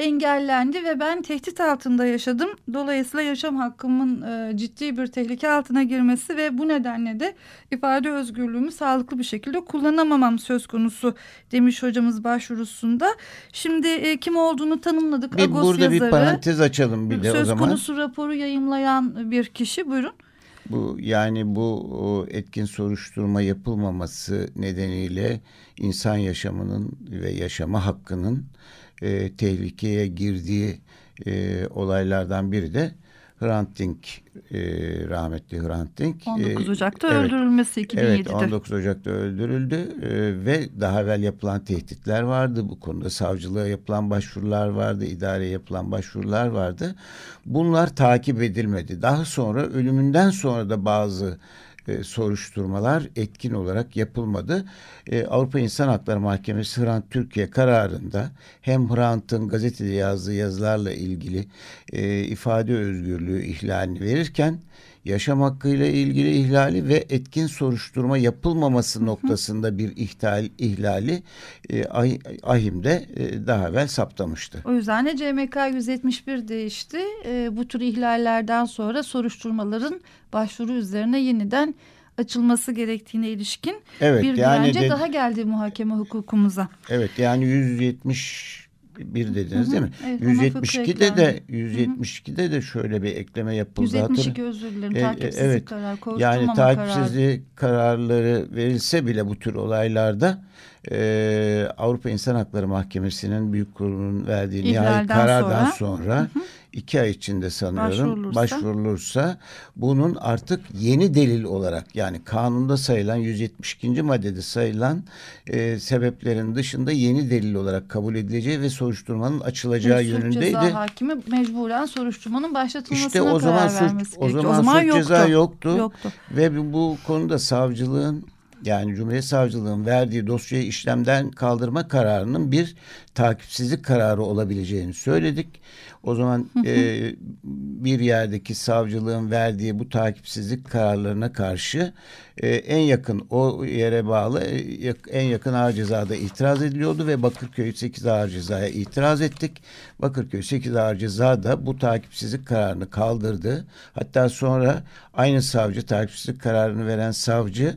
engellendi ve ben tehdit altında yaşadım. Dolayısıyla yaşam hakkımın e, ciddi bir tehlike altına girmesi ve bu nedenle de ifade özgürlüğümü sağlıklı bir şekilde kullanamamam söz konusu demiş hocamız başvurusunda. Şimdi e, kim olduğunu tanımladık. Bir, Agos burada bir yazarı, parantez açalım bir de o söz zaman. konusu raporu yayımlayan bir kişi buyurun. Bu yani bu etkin soruşturma yapılmaması nedeniyle insan yaşamının ve yaşama hakkının e, tehlikeye girdiği e, olaylardan biri de Hrant Dink e, rahmetli Hrant Dink. 19 e, Ocak'ta evet, öldürülmesi 2007'de. Evet 19 Ocak'ta öldürüldü e, ve daha evvel yapılan tehditler vardı. Bu konuda savcılığa yapılan başvurular vardı, idareye yapılan başvurular vardı. Bunlar takip edilmedi. Daha sonra ölümünden sonra da bazı e, soruşturmalar etkin olarak yapılmadı. E, Avrupa İnsan Hakları Mahkemesi Hrant Türkiye kararında hem Hrant'ın gazetede yazdığı yazılarla ilgili e, ifade özgürlüğü ihlalini verirken yaşam hakkıyla ilgili ihlali ve etkin soruşturma yapılmaması noktasında bir ihlal, ihlali e, Ah- Ahim'de e, daha evvel saptamıştı. O yüzden de CMK 171 değişti. E, bu tür ihlallerden sonra soruşturmaların başvuru üzerine yeniden açılması gerektiğine ilişkin Evet bir yani güvence de- daha geldi muhakeme hukukumuza. Evet yani 171 dediniz değil mi? Evet, ona fıkra 172'de de eklendi. 172'de de şöyle bir ekleme yapıldı. 172 Hatırla- özür dilerim. E, e, takipsizlik evet. karar, Yani takipsizlik kararları verilse bile bu tür olaylarda e, Avrupa İnsan Hakları Mahkemesi'nin büyük kurulunun verdiği nihai karardan sonra. sonra, iki ay içinde sanıyorum Başvurulursa. başvurulursa bunun artık yeni delil olarak yani kanunda sayılan 172. maddede sayılan e, sebeplerin dışında yeni delil olarak kabul edileceği ve soruşturmanın açılacağı Suç yönündeydi. ceza hakimi mecburen soruşturmanın başlatılmasına İşte o zaman karar suç, vermesi o gerekiyor. zaman, suç yoktu. ceza yoktu. Yoktu. Ve bu konuda savcılığın yani Cumhuriyet Savcılığı'nın verdiği dosyayı işlemden kaldırma kararının bir takipsizlik kararı olabileceğini söyledik. O zaman e, bir yerdeki savcılığın verdiği bu takipsizlik kararlarına karşı e, en yakın o yere bağlı e, en yakın ağır cezada itiraz ediliyordu ve Bakırköy 8 ağır cezaya itiraz ettik. Bakırköy 8 ağır ceza da bu takipsizlik kararını kaldırdı. Hatta sonra aynı savcı takipsizlik kararını veren savcı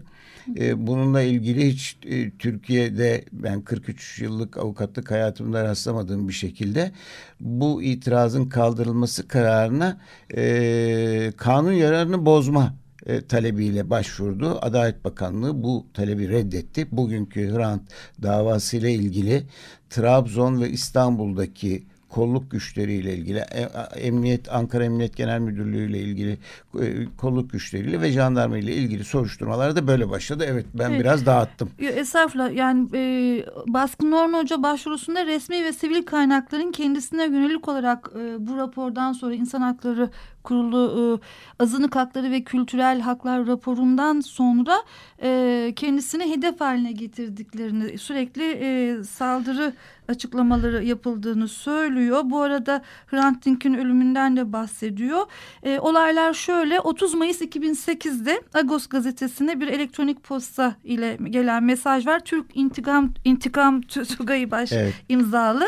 e, bununla ilgili hiç e, Türkiye'de ben 43 yıllık avukatlık hayatımda rastlamadığım bir şekilde bu itirazın kaldırılması kararına e, kanun yararını bozma e, talebiyle başvurdu. Adalet Bakanlığı bu talebi reddetti. Bugünkü Hrant davasıyla ilgili Trabzon ve İstanbul'daki kolluk güçleriyle ilgili, e, Emniyet Ankara Emniyet Genel Müdürlüğü ile ilgili e, kolluk güçleriyle ve jandarma ile ilgili soruşturmalar da böyle başladı. Evet ben evet. biraz dağıttım. Estağfurullah yani e, Baskın Norman Hoca başvurusunda resmi ve sivil kaynakların kendisine yönelik olarak e, bu rapordan sonra insan hakları kurulu e, azınlık hakları ve kültürel haklar raporundan sonra e, kendisini hedef haline getirdiklerini sürekli e, saldırı açıklamaları yapıldığını söylüyor. Bu arada Hrant Dink'in ölümünden de bahsediyor. E, olaylar şöyle 30 Mayıs 2008'de Agos gazetesine bir elektronik posta ile gelen mesaj var. Türk intikam intikam Tugay'ı baş evet. imzalı.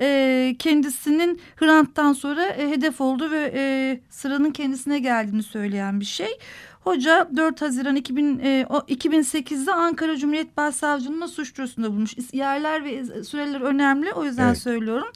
E, kendisinin Hrant'tan sonra e, hedef oldu ve e, sıranın kendisine geldiğini söyleyen bir şey. Hoca 4 Haziran 2000, e, 2008'de Ankara Cumhuriyet Başsavcılığı'na suç duyurusunda bulmuş. Yerler ve süreler önemli o yüzden evet. söylüyorum.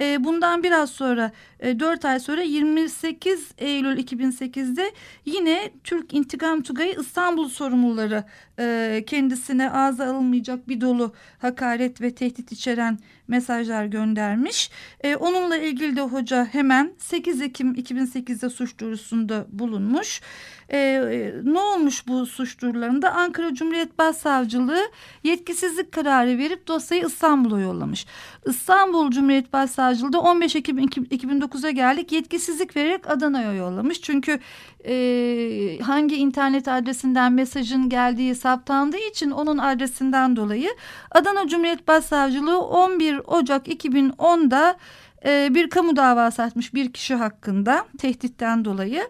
E, bundan biraz sonra e, 4 ay sonra 28 Eylül 2008'de yine Türk İntikam Tugayı İstanbul sorumluları e, kendisine ağza alınmayacak bir dolu hakaret ve tehdit içeren mesajlar göndermiş. E, onunla ilgili de hoca hemen 8 Ekim 2008'de suç duyurusunda bulunmuş. E, e, ne olmuş bu suç duyurularında? Ankara Cumhuriyet Başsavcılığı yetkisizlik kararı verip dosyayı İstanbul'a yollamış. İstanbul Cumhuriyet Başsavcılığı da 15 Ekim 2009'a geldik yetkisizlik vererek Adana'ya yollamış. Çünkü e, hangi internet adresinden mesajın geldiği saptandığı için onun adresinden dolayı Adana Cumhuriyet Başsavcılığı 11 Ocak 2010'da e, bir kamu davası açmış bir kişi hakkında tehditten dolayı.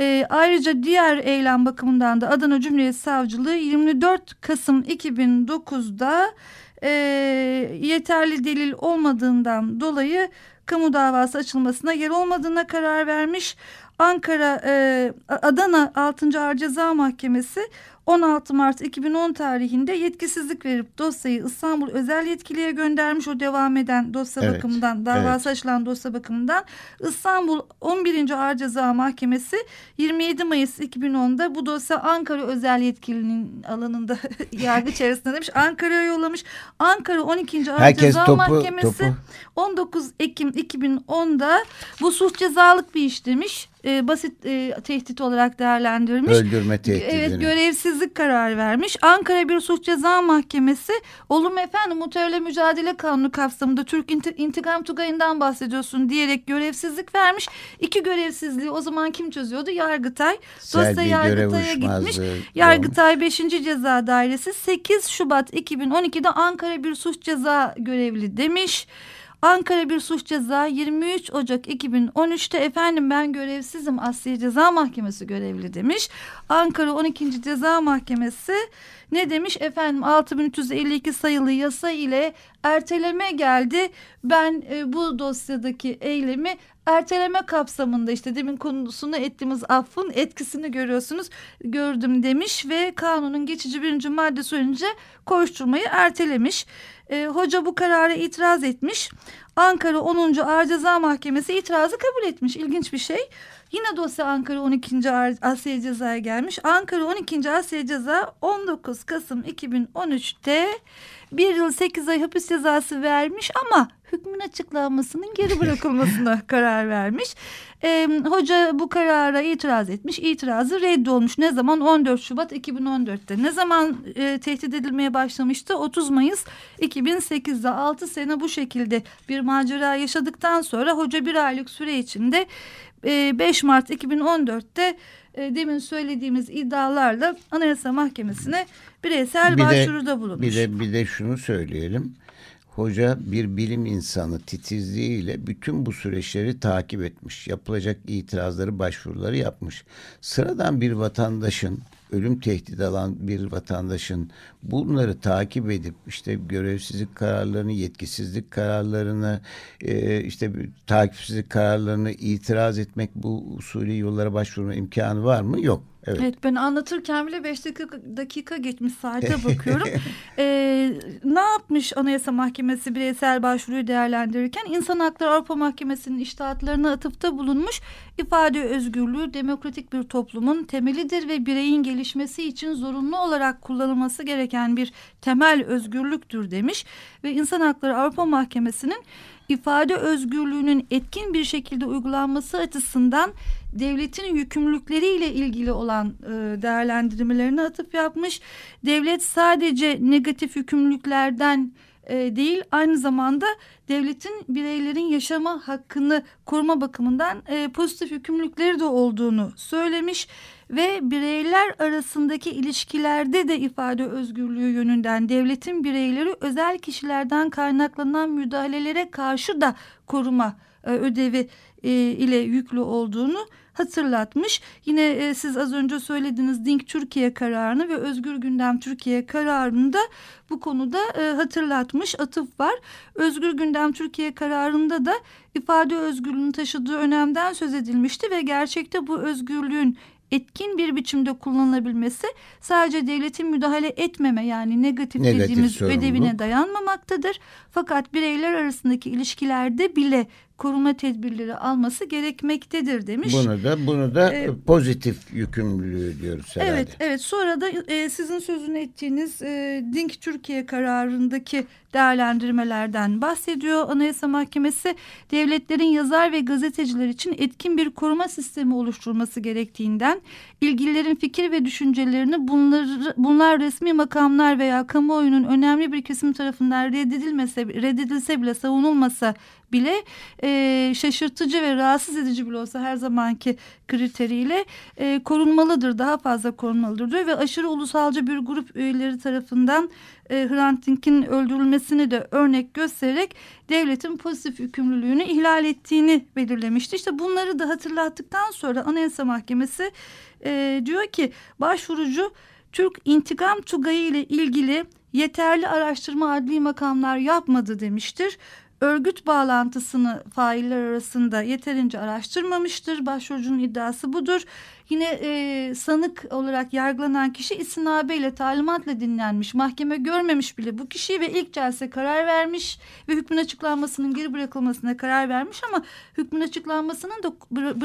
E, ayrıca diğer eylem bakımından da Adana Cumhuriyet Savcılığı 24 Kasım 2009'da e, yeterli delil olmadığından dolayı kamu davası açılmasına yer olmadığına karar vermiş. Ankara e, Adana 6. Ağır Ceza Mahkemesi 16 Mart 2010 tarihinde yetkisizlik verip dosyayı İstanbul özel yetkiliye göndermiş. O devam eden dosya evet, bakımından, davası evet. açılan dosya bakımından İstanbul 11. Ağır Ceza Mahkemesi 27 Mayıs 2010'da bu dosya Ankara özel yetkilinin alanında yargı içerisinde demiş. Ankara'ya yollamış. Ankara 12. Ağır Herkes Ceza topu, Mahkemesi topu. 19 Ekim 2010'da bu suç cezalık bir iş demiş e, basit e, tehdit olarak değerlendirmiş. Öldürme tehdidini. Evet görevsizlik kararı vermiş. Ankara Bir Suç Ceza Mahkemesi olur mu efendim muhtemelen mücadele kanunu kapsamında Türk intikam tugayından bahsediyorsun diyerek görevsizlik vermiş. İki görevsizliği o zaman kim çözüyordu? Yargıtay. Dosya Yargıtay'a gitmiş. Yargıtay 5. Ceza Dairesi 8 Şubat 2012'de Ankara Bir Suç Ceza görevli demiş. Ankara Bir Suç Ceza 23 Ocak 2013'te efendim ben görevsizim Asliye Ceza Mahkemesi görevli demiş. Ankara 12. Ceza Mahkemesi ne demiş efendim 6352 sayılı yasa ile erteleme geldi. Ben e, bu dosyadaki eylemi erteleme kapsamında işte demin konusunu ettiğimiz affın etkisini görüyorsunuz gördüm demiş ve kanunun geçici birinci maddesi önce koşturmayı ertelemiş. E, hoca bu karara itiraz etmiş. Ankara 10. Ağır Ceza Mahkemesi itirazı kabul etmiş. İlginç bir şey. Yine dosya Ankara 12. Asya Ceza'ya gelmiş. Ankara 12. Asya Ceza 19 Kasım 2013'te bir yıl 8 ay hapis cezası vermiş ama hükmün açıklanmasının geri bırakılmasına karar vermiş. E, hoca bu karara itiraz etmiş. İtirazı reddolmuş. Ne zaman? 14 Şubat 2014'te. Ne zaman e, tehdit edilmeye başlamıştı? 30 Mayıs 2008'de 6 sene bu şekilde bir macera yaşadıktan sonra hoca bir aylık süre içinde 5 e, Mart 2014'te e, demin söylediğimiz iddialarla Anayasa Mahkemesi'ne bireysel bir başvuruda bulunmuş. Bir de, bir de şunu söyleyelim. Hoca bir bilim insanı titizliğiyle bütün bu süreçleri takip etmiş. Yapılacak itirazları, başvuruları yapmış. Sıradan bir vatandaşın ölüm tehdidi alan bir vatandaşın bunları takip edip işte görevsizlik kararlarını, yetkisizlik kararlarını, e, işte takipsizlik kararlarını itiraz etmek bu usulü yollara başvurma imkanı var mı? Yok. Evet. evet ben anlatırken bile beş dakika, dakika geçmiş saate bakıyorum. ee, ne yapmış Anayasa Mahkemesi bireysel başvuruyu değerlendirirken İnsan Hakları Avrupa Mahkemesi'nin iştahatlarına atıfta bulunmuş ifade özgürlüğü demokratik bir toplumun temelidir ve bireyin gelişmesi için zorunlu olarak kullanılması gereken bir temel özgürlüktür demiş ve İnsan Hakları Avrupa Mahkemesi'nin ifade özgürlüğünün etkin bir şekilde uygulanması açısından devletin yükümlülükleriyle ilgili olan e, değerlendirmelerine atıp yapmış. Devlet sadece negatif yükümlülüklerden e, değil aynı zamanda devletin bireylerin yaşama hakkını koruma bakımından e, pozitif yükümlülükleri de olduğunu söylemiş ve bireyler arasındaki ilişkilerde de ifade özgürlüğü yönünden devletin bireyleri özel kişilerden kaynaklanan müdahalelere karşı da koruma e, ödevi e, ile yüklü olduğunu hatırlatmış. Yine e, siz az önce söylediğiniz Dink Türkiye kararını ve Özgür Gündem Türkiye kararını da bu konuda hatırlatmış atıf var. Özgür Gündem Türkiye kararında da ifade özgürlüğünün taşıdığı önemden söz edilmişti ve gerçekte bu özgürlüğün etkin bir biçimde kullanılabilmesi sadece devletin müdahale etmeme yani negatif, negatif dediğimiz sorumluluk. ödevine dayanmamaktadır. Fakat bireyler arasındaki ilişkilerde bile koruma tedbirleri alması gerekmektedir demiş. Bunu da bunu da ee, pozitif yükümlülüğü diyoruz herhalde. Evet, evet. Sonra da e, sizin sözünü ettiğiniz e, Dink Türkiye kararındaki değerlendirmelerden bahsediyor. Anayasa Mahkemesi devletlerin yazar ve gazeteciler için etkin bir koruma sistemi oluşturması gerektiğinden ilgililerin fikir ve düşüncelerini bunlar, bunlar resmi makamlar veya kamuoyunun önemli bir kesim tarafından reddedilmese reddedilse bile savunulmasa bile e, şaşırtıcı ve rahatsız edici bile olsa her zamanki kriteriyle e, korunmalıdır. Daha fazla korunmalıdır diyor ve aşırı ulusalcı bir grup üyeleri tarafından e, Hrant Dink'in öldürülmesini de örnek göstererek devletin pozitif yükümlülüğünü ihlal ettiğini belirlemişti. İşte bunları da hatırlattıktan sonra Anayasa Mahkemesi e, diyor ki başvurucu Türk intikam tugayı ile ilgili yeterli araştırma adli makamlar yapmadı demiştir örgüt bağlantısını failler arasında yeterince araştırmamıştır. Başvurucunun iddiası budur. Yine e, sanık olarak yargılanan kişi istinabeyle talimatla dinlenmiş. Mahkeme görmemiş bile bu kişiyi ve ilk celse karar vermiş ve hükmün açıklanmasının geri bırakılmasına karar vermiş ama hükmün açıklanmasının da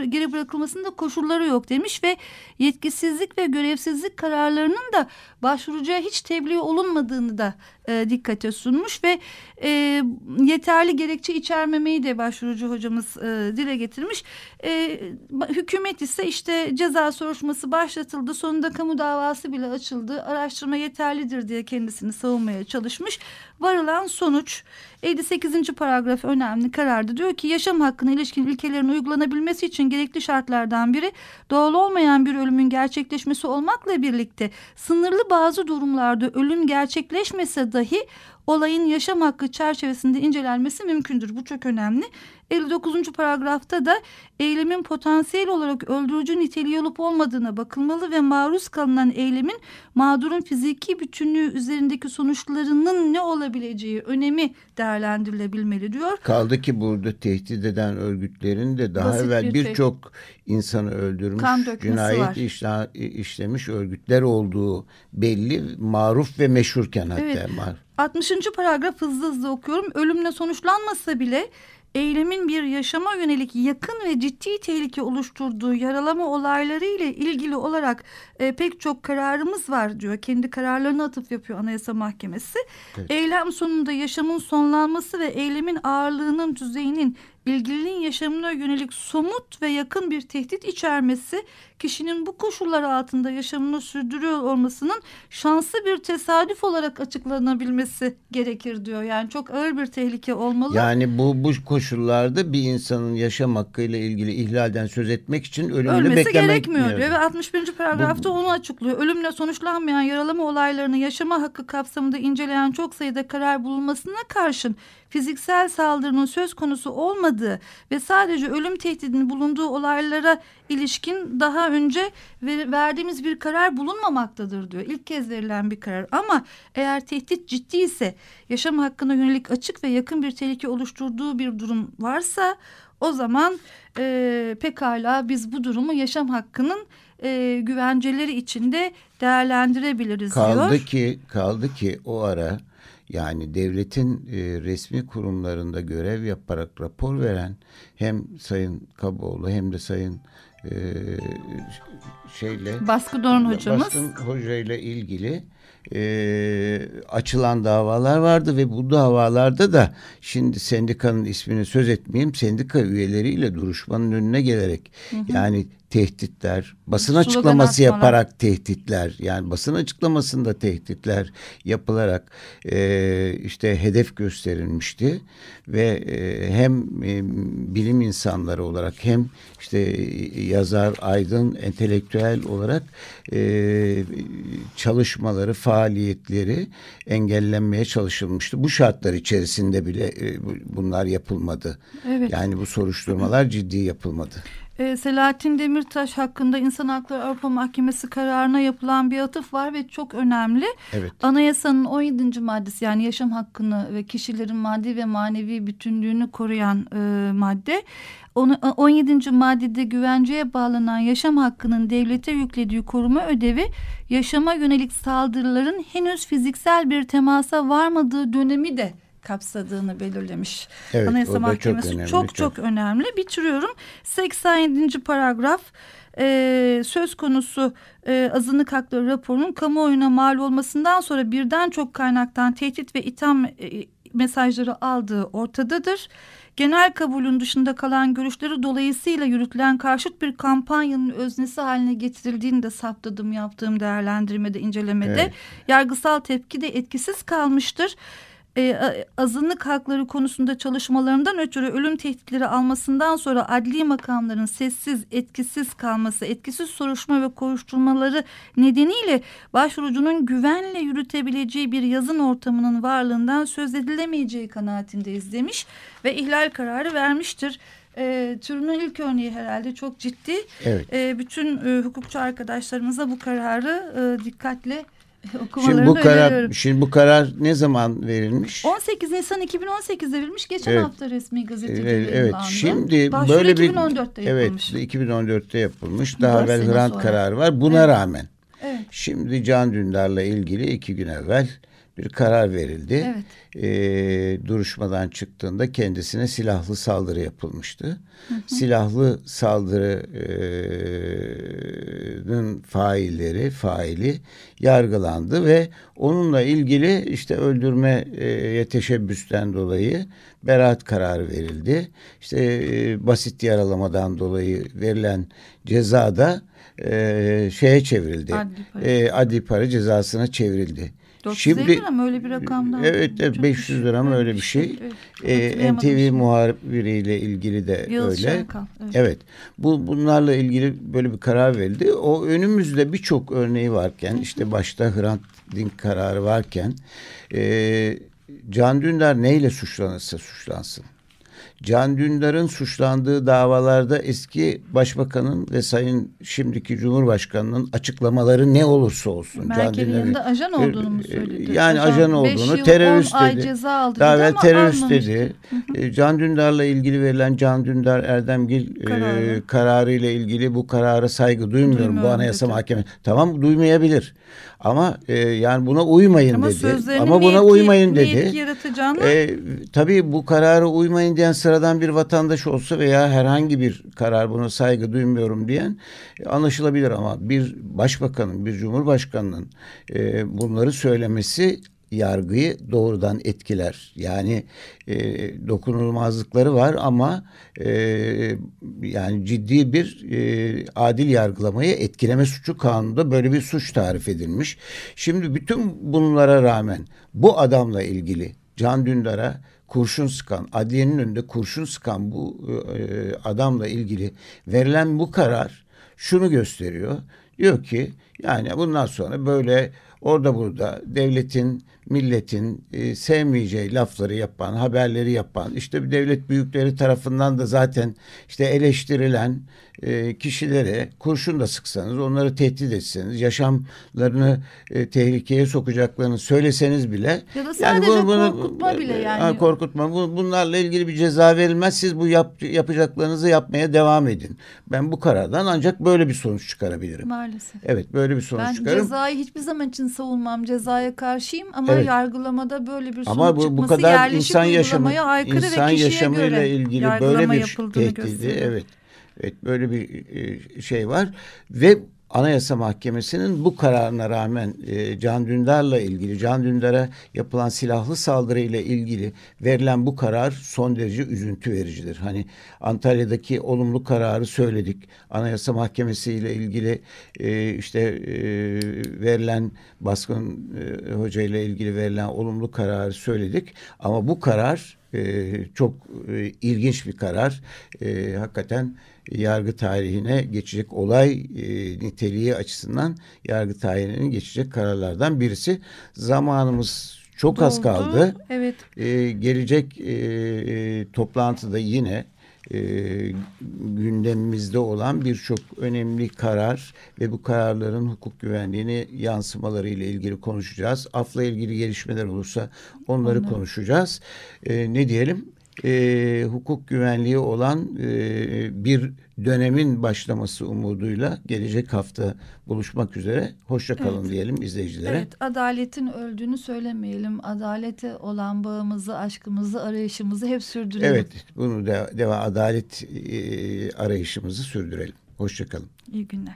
geri bırakılmasının da koşulları yok demiş ve yetkisizlik ve görevsizlik kararlarının da başvurucuya hiç tebliğ olunmadığını da e, dikkate sunmuş ve e, yeterli gerekçe içermemeyi de başvurucu hocamız e, dile getirmiş. E, hükümet ise işte ceza soruşturması başlatıldı. Sonunda kamu davası bile açıldı. Araştırma yeterlidir diye kendisini savunmaya çalışmış. Varılan sonuç 58. paragraf önemli kararda diyor ki yaşam hakkına ilişkin ilkelerin uygulanabilmesi için gerekli şartlardan biri doğal olmayan bir ölümün gerçekleşmesi olmakla birlikte sınırlı bazı durumlarda ölüm gerçekleşmese dahi olayın yaşam hakkı çerçevesinde incelenmesi mümkündür. Bu çok önemli. 59. paragrafta da eylemin potansiyel olarak öldürücü niteliği olup olmadığına bakılmalı ve maruz kalınan eylemin mağdurun fiziki bütünlüğü üzerindeki sonuçlarının ne olabileceği önemi değerlendirilebilmeli diyor. Kaldı ki burada tehdit eden örgütlerin de daha Basit evvel birçok bir insanı öldürmüş, cinayet işle, işlemiş örgütler olduğu belli, maruf ve meşhurken hatta. Evet. 60. paragraf hızlı hızlı okuyorum. Ölümle sonuçlanmasa bile eylemin bir yaşama yönelik yakın ve ciddi tehlike oluşturduğu yaralama olayları ile ilgili olarak e, pek çok kararımız var diyor. Kendi kararlarını atıf yapıyor Anayasa Mahkemesi. Evet. Eylem sonunda yaşamın sonlanması ve eylemin ağırlığının düzeyinin ilgilinin yaşamına yönelik somut ve yakın bir tehdit içermesi kişinin bu koşullar altında yaşamını sürdürüyor olmasının şanslı bir tesadüf olarak açıklanabilmesi gerekir diyor. Yani çok ağır bir tehlike olmalı. Yani bu bu koşullarda bir insanın yaşam hakkıyla ilgili ihlalden söz etmek için ölümünü Ölmesi beklemek gerekmiyor diyor ve 61. paragrafta onu açıklıyor. Ölümle sonuçlanmayan yaralama olaylarını yaşama hakkı kapsamında inceleyen çok sayıda karar bulunmasına karşın fiziksel saldırının söz konusu olmadığı ve sadece ölüm tehdidinin bulunduğu olaylara ilişkin daha önce verdiğimiz bir karar bulunmamaktadır diyor. İlk kez verilen bir karar ama eğer tehdit ciddi ise yaşam hakkına yönelik açık ve yakın bir tehlike oluşturduğu bir durum varsa o zaman e, pekala biz bu durumu yaşam hakkının e, güvenceleri içinde değerlendirebiliriz kaldı diyor. Kaldı ki kaldı ki o ara yani devletin e, resmi kurumlarında görev yaparak rapor veren hem Sayın Kaboğlu hem de Sayın e, şeyle Baskı Doğan hocamız Baskın Hoca ile ilgili e, açılan davalar vardı ve bu davalarda da şimdi sendikanın ismini söz etmeyeyim sendika üyeleriyle duruşmanın önüne gelerek hı hı. yani tehditler, basın Slogan açıklaması atmalar. yaparak tehditler, yani basın açıklamasında tehditler yapılarak e, işte hedef gösterilmişti ve e, hem e, bilim insanları olarak hem işte yazar, aydın, entelektüel olarak e, çalışmaları, faaliyetleri engellenmeye çalışılmıştı. Bu şartlar içerisinde bile e, bunlar yapılmadı. Evet. Yani bu soruşturmalar ciddi yapılmadı e, Selahattin Demirtaş hakkında İnsan Hakları Avrupa Mahkemesi kararına yapılan bir atıf var ve çok önemli. Evet. Anayasanın 17. maddesi yani yaşam hakkını ve kişilerin maddi ve manevi bütünlüğünü koruyan e, madde. 17. maddede güvenceye bağlanan yaşam hakkının devlete yüklediği koruma ödevi yaşama yönelik saldırıların henüz fiziksel bir temasa varmadığı dönemi de kapsadığını belirlemiş. Evet, Anayasa Mahkemesi çok, önemli, çok çok önemli. Bitiriyorum. 87. paragraf e, söz konusu e, azınlık hakları raporunun kamuoyuna mal olmasından sonra birden çok kaynaktan tehdit ve itham e, mesajları aldığı ortadadır. Genel kabulün dışında kalan görüşleri dolayısıyla yürütülen karşıt bir kampanyanın öznesi haline getirildiğini de saptadım yaptığım değerlendirmede, incelemede. Evet. Yargısal tepki de etkisiz kalmıştır e, azınlık hakları konusunda çalışmalarından ötürü ölüm tehditleri almasından sonra adli makamların sessiz, etkisiz kalması, etkisiz soruşturma ve koşturmaları nedeniyle başvurucunun güvenle yürütebileceği bir yazın ortamının varlığından söz edilemeyeceği kanaatindeyiz demiş ve ihlal kararı vermiştir. E, türünün ilk örneği herhalde çok ciddi. Evet. E, bütün e, hukukçu arkadaşlarımıza bu kararı e, dikkatle şimdi bu karar şimdi bu karar ne zaman verilmiş? 18 Nisan 2018'de verilmiş. Geçen evet. hafta resmi gazetede evet, evet. Şimdi Başvuru böyle 2014'te bir yapılmış. Evet 2014'te yapılmış. Daha evvel grant kararı var. Buna evet. rağmen evet. şimdi Can Dündar'la ilgili iki gün evvel bir karar verildi. Evet. E, duruşmadan çıktığında kendisine silahlı saldırı yapılmıştı. Hı hı. Silahlı saldırının failleri, faili yargılandı ve onunla ilgili işte öldürmeye teşebbüsten dolayı beraat kararı verildi. İşte e, basit yaralamadan dolayı verilen cezada e, şeye çevrildi. Adli para. E, adli para cezasına çevrildi. 450 Şimdi, lira mı öyle bir rakamdan? Evet, evet 500 lira mı öyle bir şey. Evet. Ee, NTV muhabiriyle ilgili de Yıldız öyle. Şarkal, evet. evet. Bu bunlarla ilgili böyle bir karar verildi. O önümüzde birçok örneği varken işte başta Hrant Dink kararı varken e, Can Dündar neyle suçlanırsa suçlansın. Can Dündar'ın suçlandığı davalarda eski başbakanın ve sayın şimdiki cumhurbaşkanının açıklamaları ne olursa olsun. Merkel'in yanında ajan olduğunu mu e, söyledi? Yani ajan, ajan olduğunu, terörist dedi. ceza aldı evvel terörist dedi. E, Can Dündar'la ilgili verilen Can Dündar Erdemgil Kararı. e, kararı ile ilgili bu karara saygı duymuyorum. Duymuyorum bu Anayasa Mahkemesi. Tamam duymayabilir. Ama e, yani buna uymayın Ama dedi. Ama buna etki, uymayın dedi. yaratacağını... E, tabii bu kararı uymayın diyen sıradan bir vatandaş olsa veya herhangi bir karar buna saygı duymuyorum diyen e, anlaşılabilir ama bir başbakanın, bir cumhurbaşkanının e, bunları söylemesi yargıyı doğrudan etkiler. Yani e, dokunulmazlıkları var ama e, yani ciddi bir e, adil yargılamayı etkileme suçu kanunda böyle bir suç tarif edilmiş. Şimdi bütün bunlara rağmen bu adamla ilgili Can Dündar'a kurşun sıkan, adliyenin önünde kurşun sıkan bu e, adamla ilgili verilen bu karar şunu gösteriyor. Diyor ki yani bundan sonra böyle orada burada devletin, milletin e, sevmeyeceği lafları yapan, haberleri yapan, işte bir devlet büyükleri tarafından da zaten işte eleştirilen e, kişilere kurşun da sıksanız, onları tehdit etseniz, yaşamlarını e, tehlikeye sokacaklarını söyleseniz bile ya da yani bunu, korkutma bile yani. Ha, korkutma. Bu, bunlarla ilgili bir ceza verilmez. Siz bu yap, yapacaklarınızı yapmaya devam edin. Ben bu karardan ancak böyle bir sonuç çıkarabilirim. Maalesef. Evet, böyle bir sonuç ben çıkarım. Ben cezayı hiçbir zaman için savunmam. Cezaya karşıyım ama evet. yargılamada böyle bir sonuç ama bu, bu kadar insan yaşamı, aykırı insan ve yaşamıyla ilgili böyle bir tehdidi gösteriyor. evet Evet böyle bir e, şey var ve Anayasa Mahkemesi'nin bu kararına rağmen e, Can Dündar'la ilgili, Can Dündar'a yapılan silahlı saldırıyla ilgili verilen bu karar son derece üzüntü vericidir. Hani Antalya'daki olumlu kararı söyledik. Anayasa Mahkemesi ile ilgili e, işte e, verilen Baskın e, Hoca ile ilgili verilen olumlu kararı söyledik. Ama bu karar e, çok e, ilginç bir karar. E, hakikaten yargı tarihine geçecek olay e, niteliği açısından yargı tarihine geçecek kararlardan birisi. Zamanımız çok Doldu. az kaldı. Evet. E, gelecek e, e, toplantıda yine e, gündemimizde olan birçok önemli karar ve bu kararların hukuk güvenliğini yansımaları ile ilgili konuşacağız. Afla ilgili gelişmeler olursa onları Onları. konuşacağız. E, ne diyelim? E, hukuk güvenliği olan e, bir dönemin başlaması umuduyla gelecek hafta buluşmak üzere. Hoşça kalın evet. diyelim izleyicilere. Evet, adaletin öldüğünü söylemeyelim. Adalete olan bağımızı, aşkımızı, arayışımızı hep sürdürelim. Evet, bunu da deva adalet e, arayışımızı sürdürelim. Hoşça kalın. İyi günler.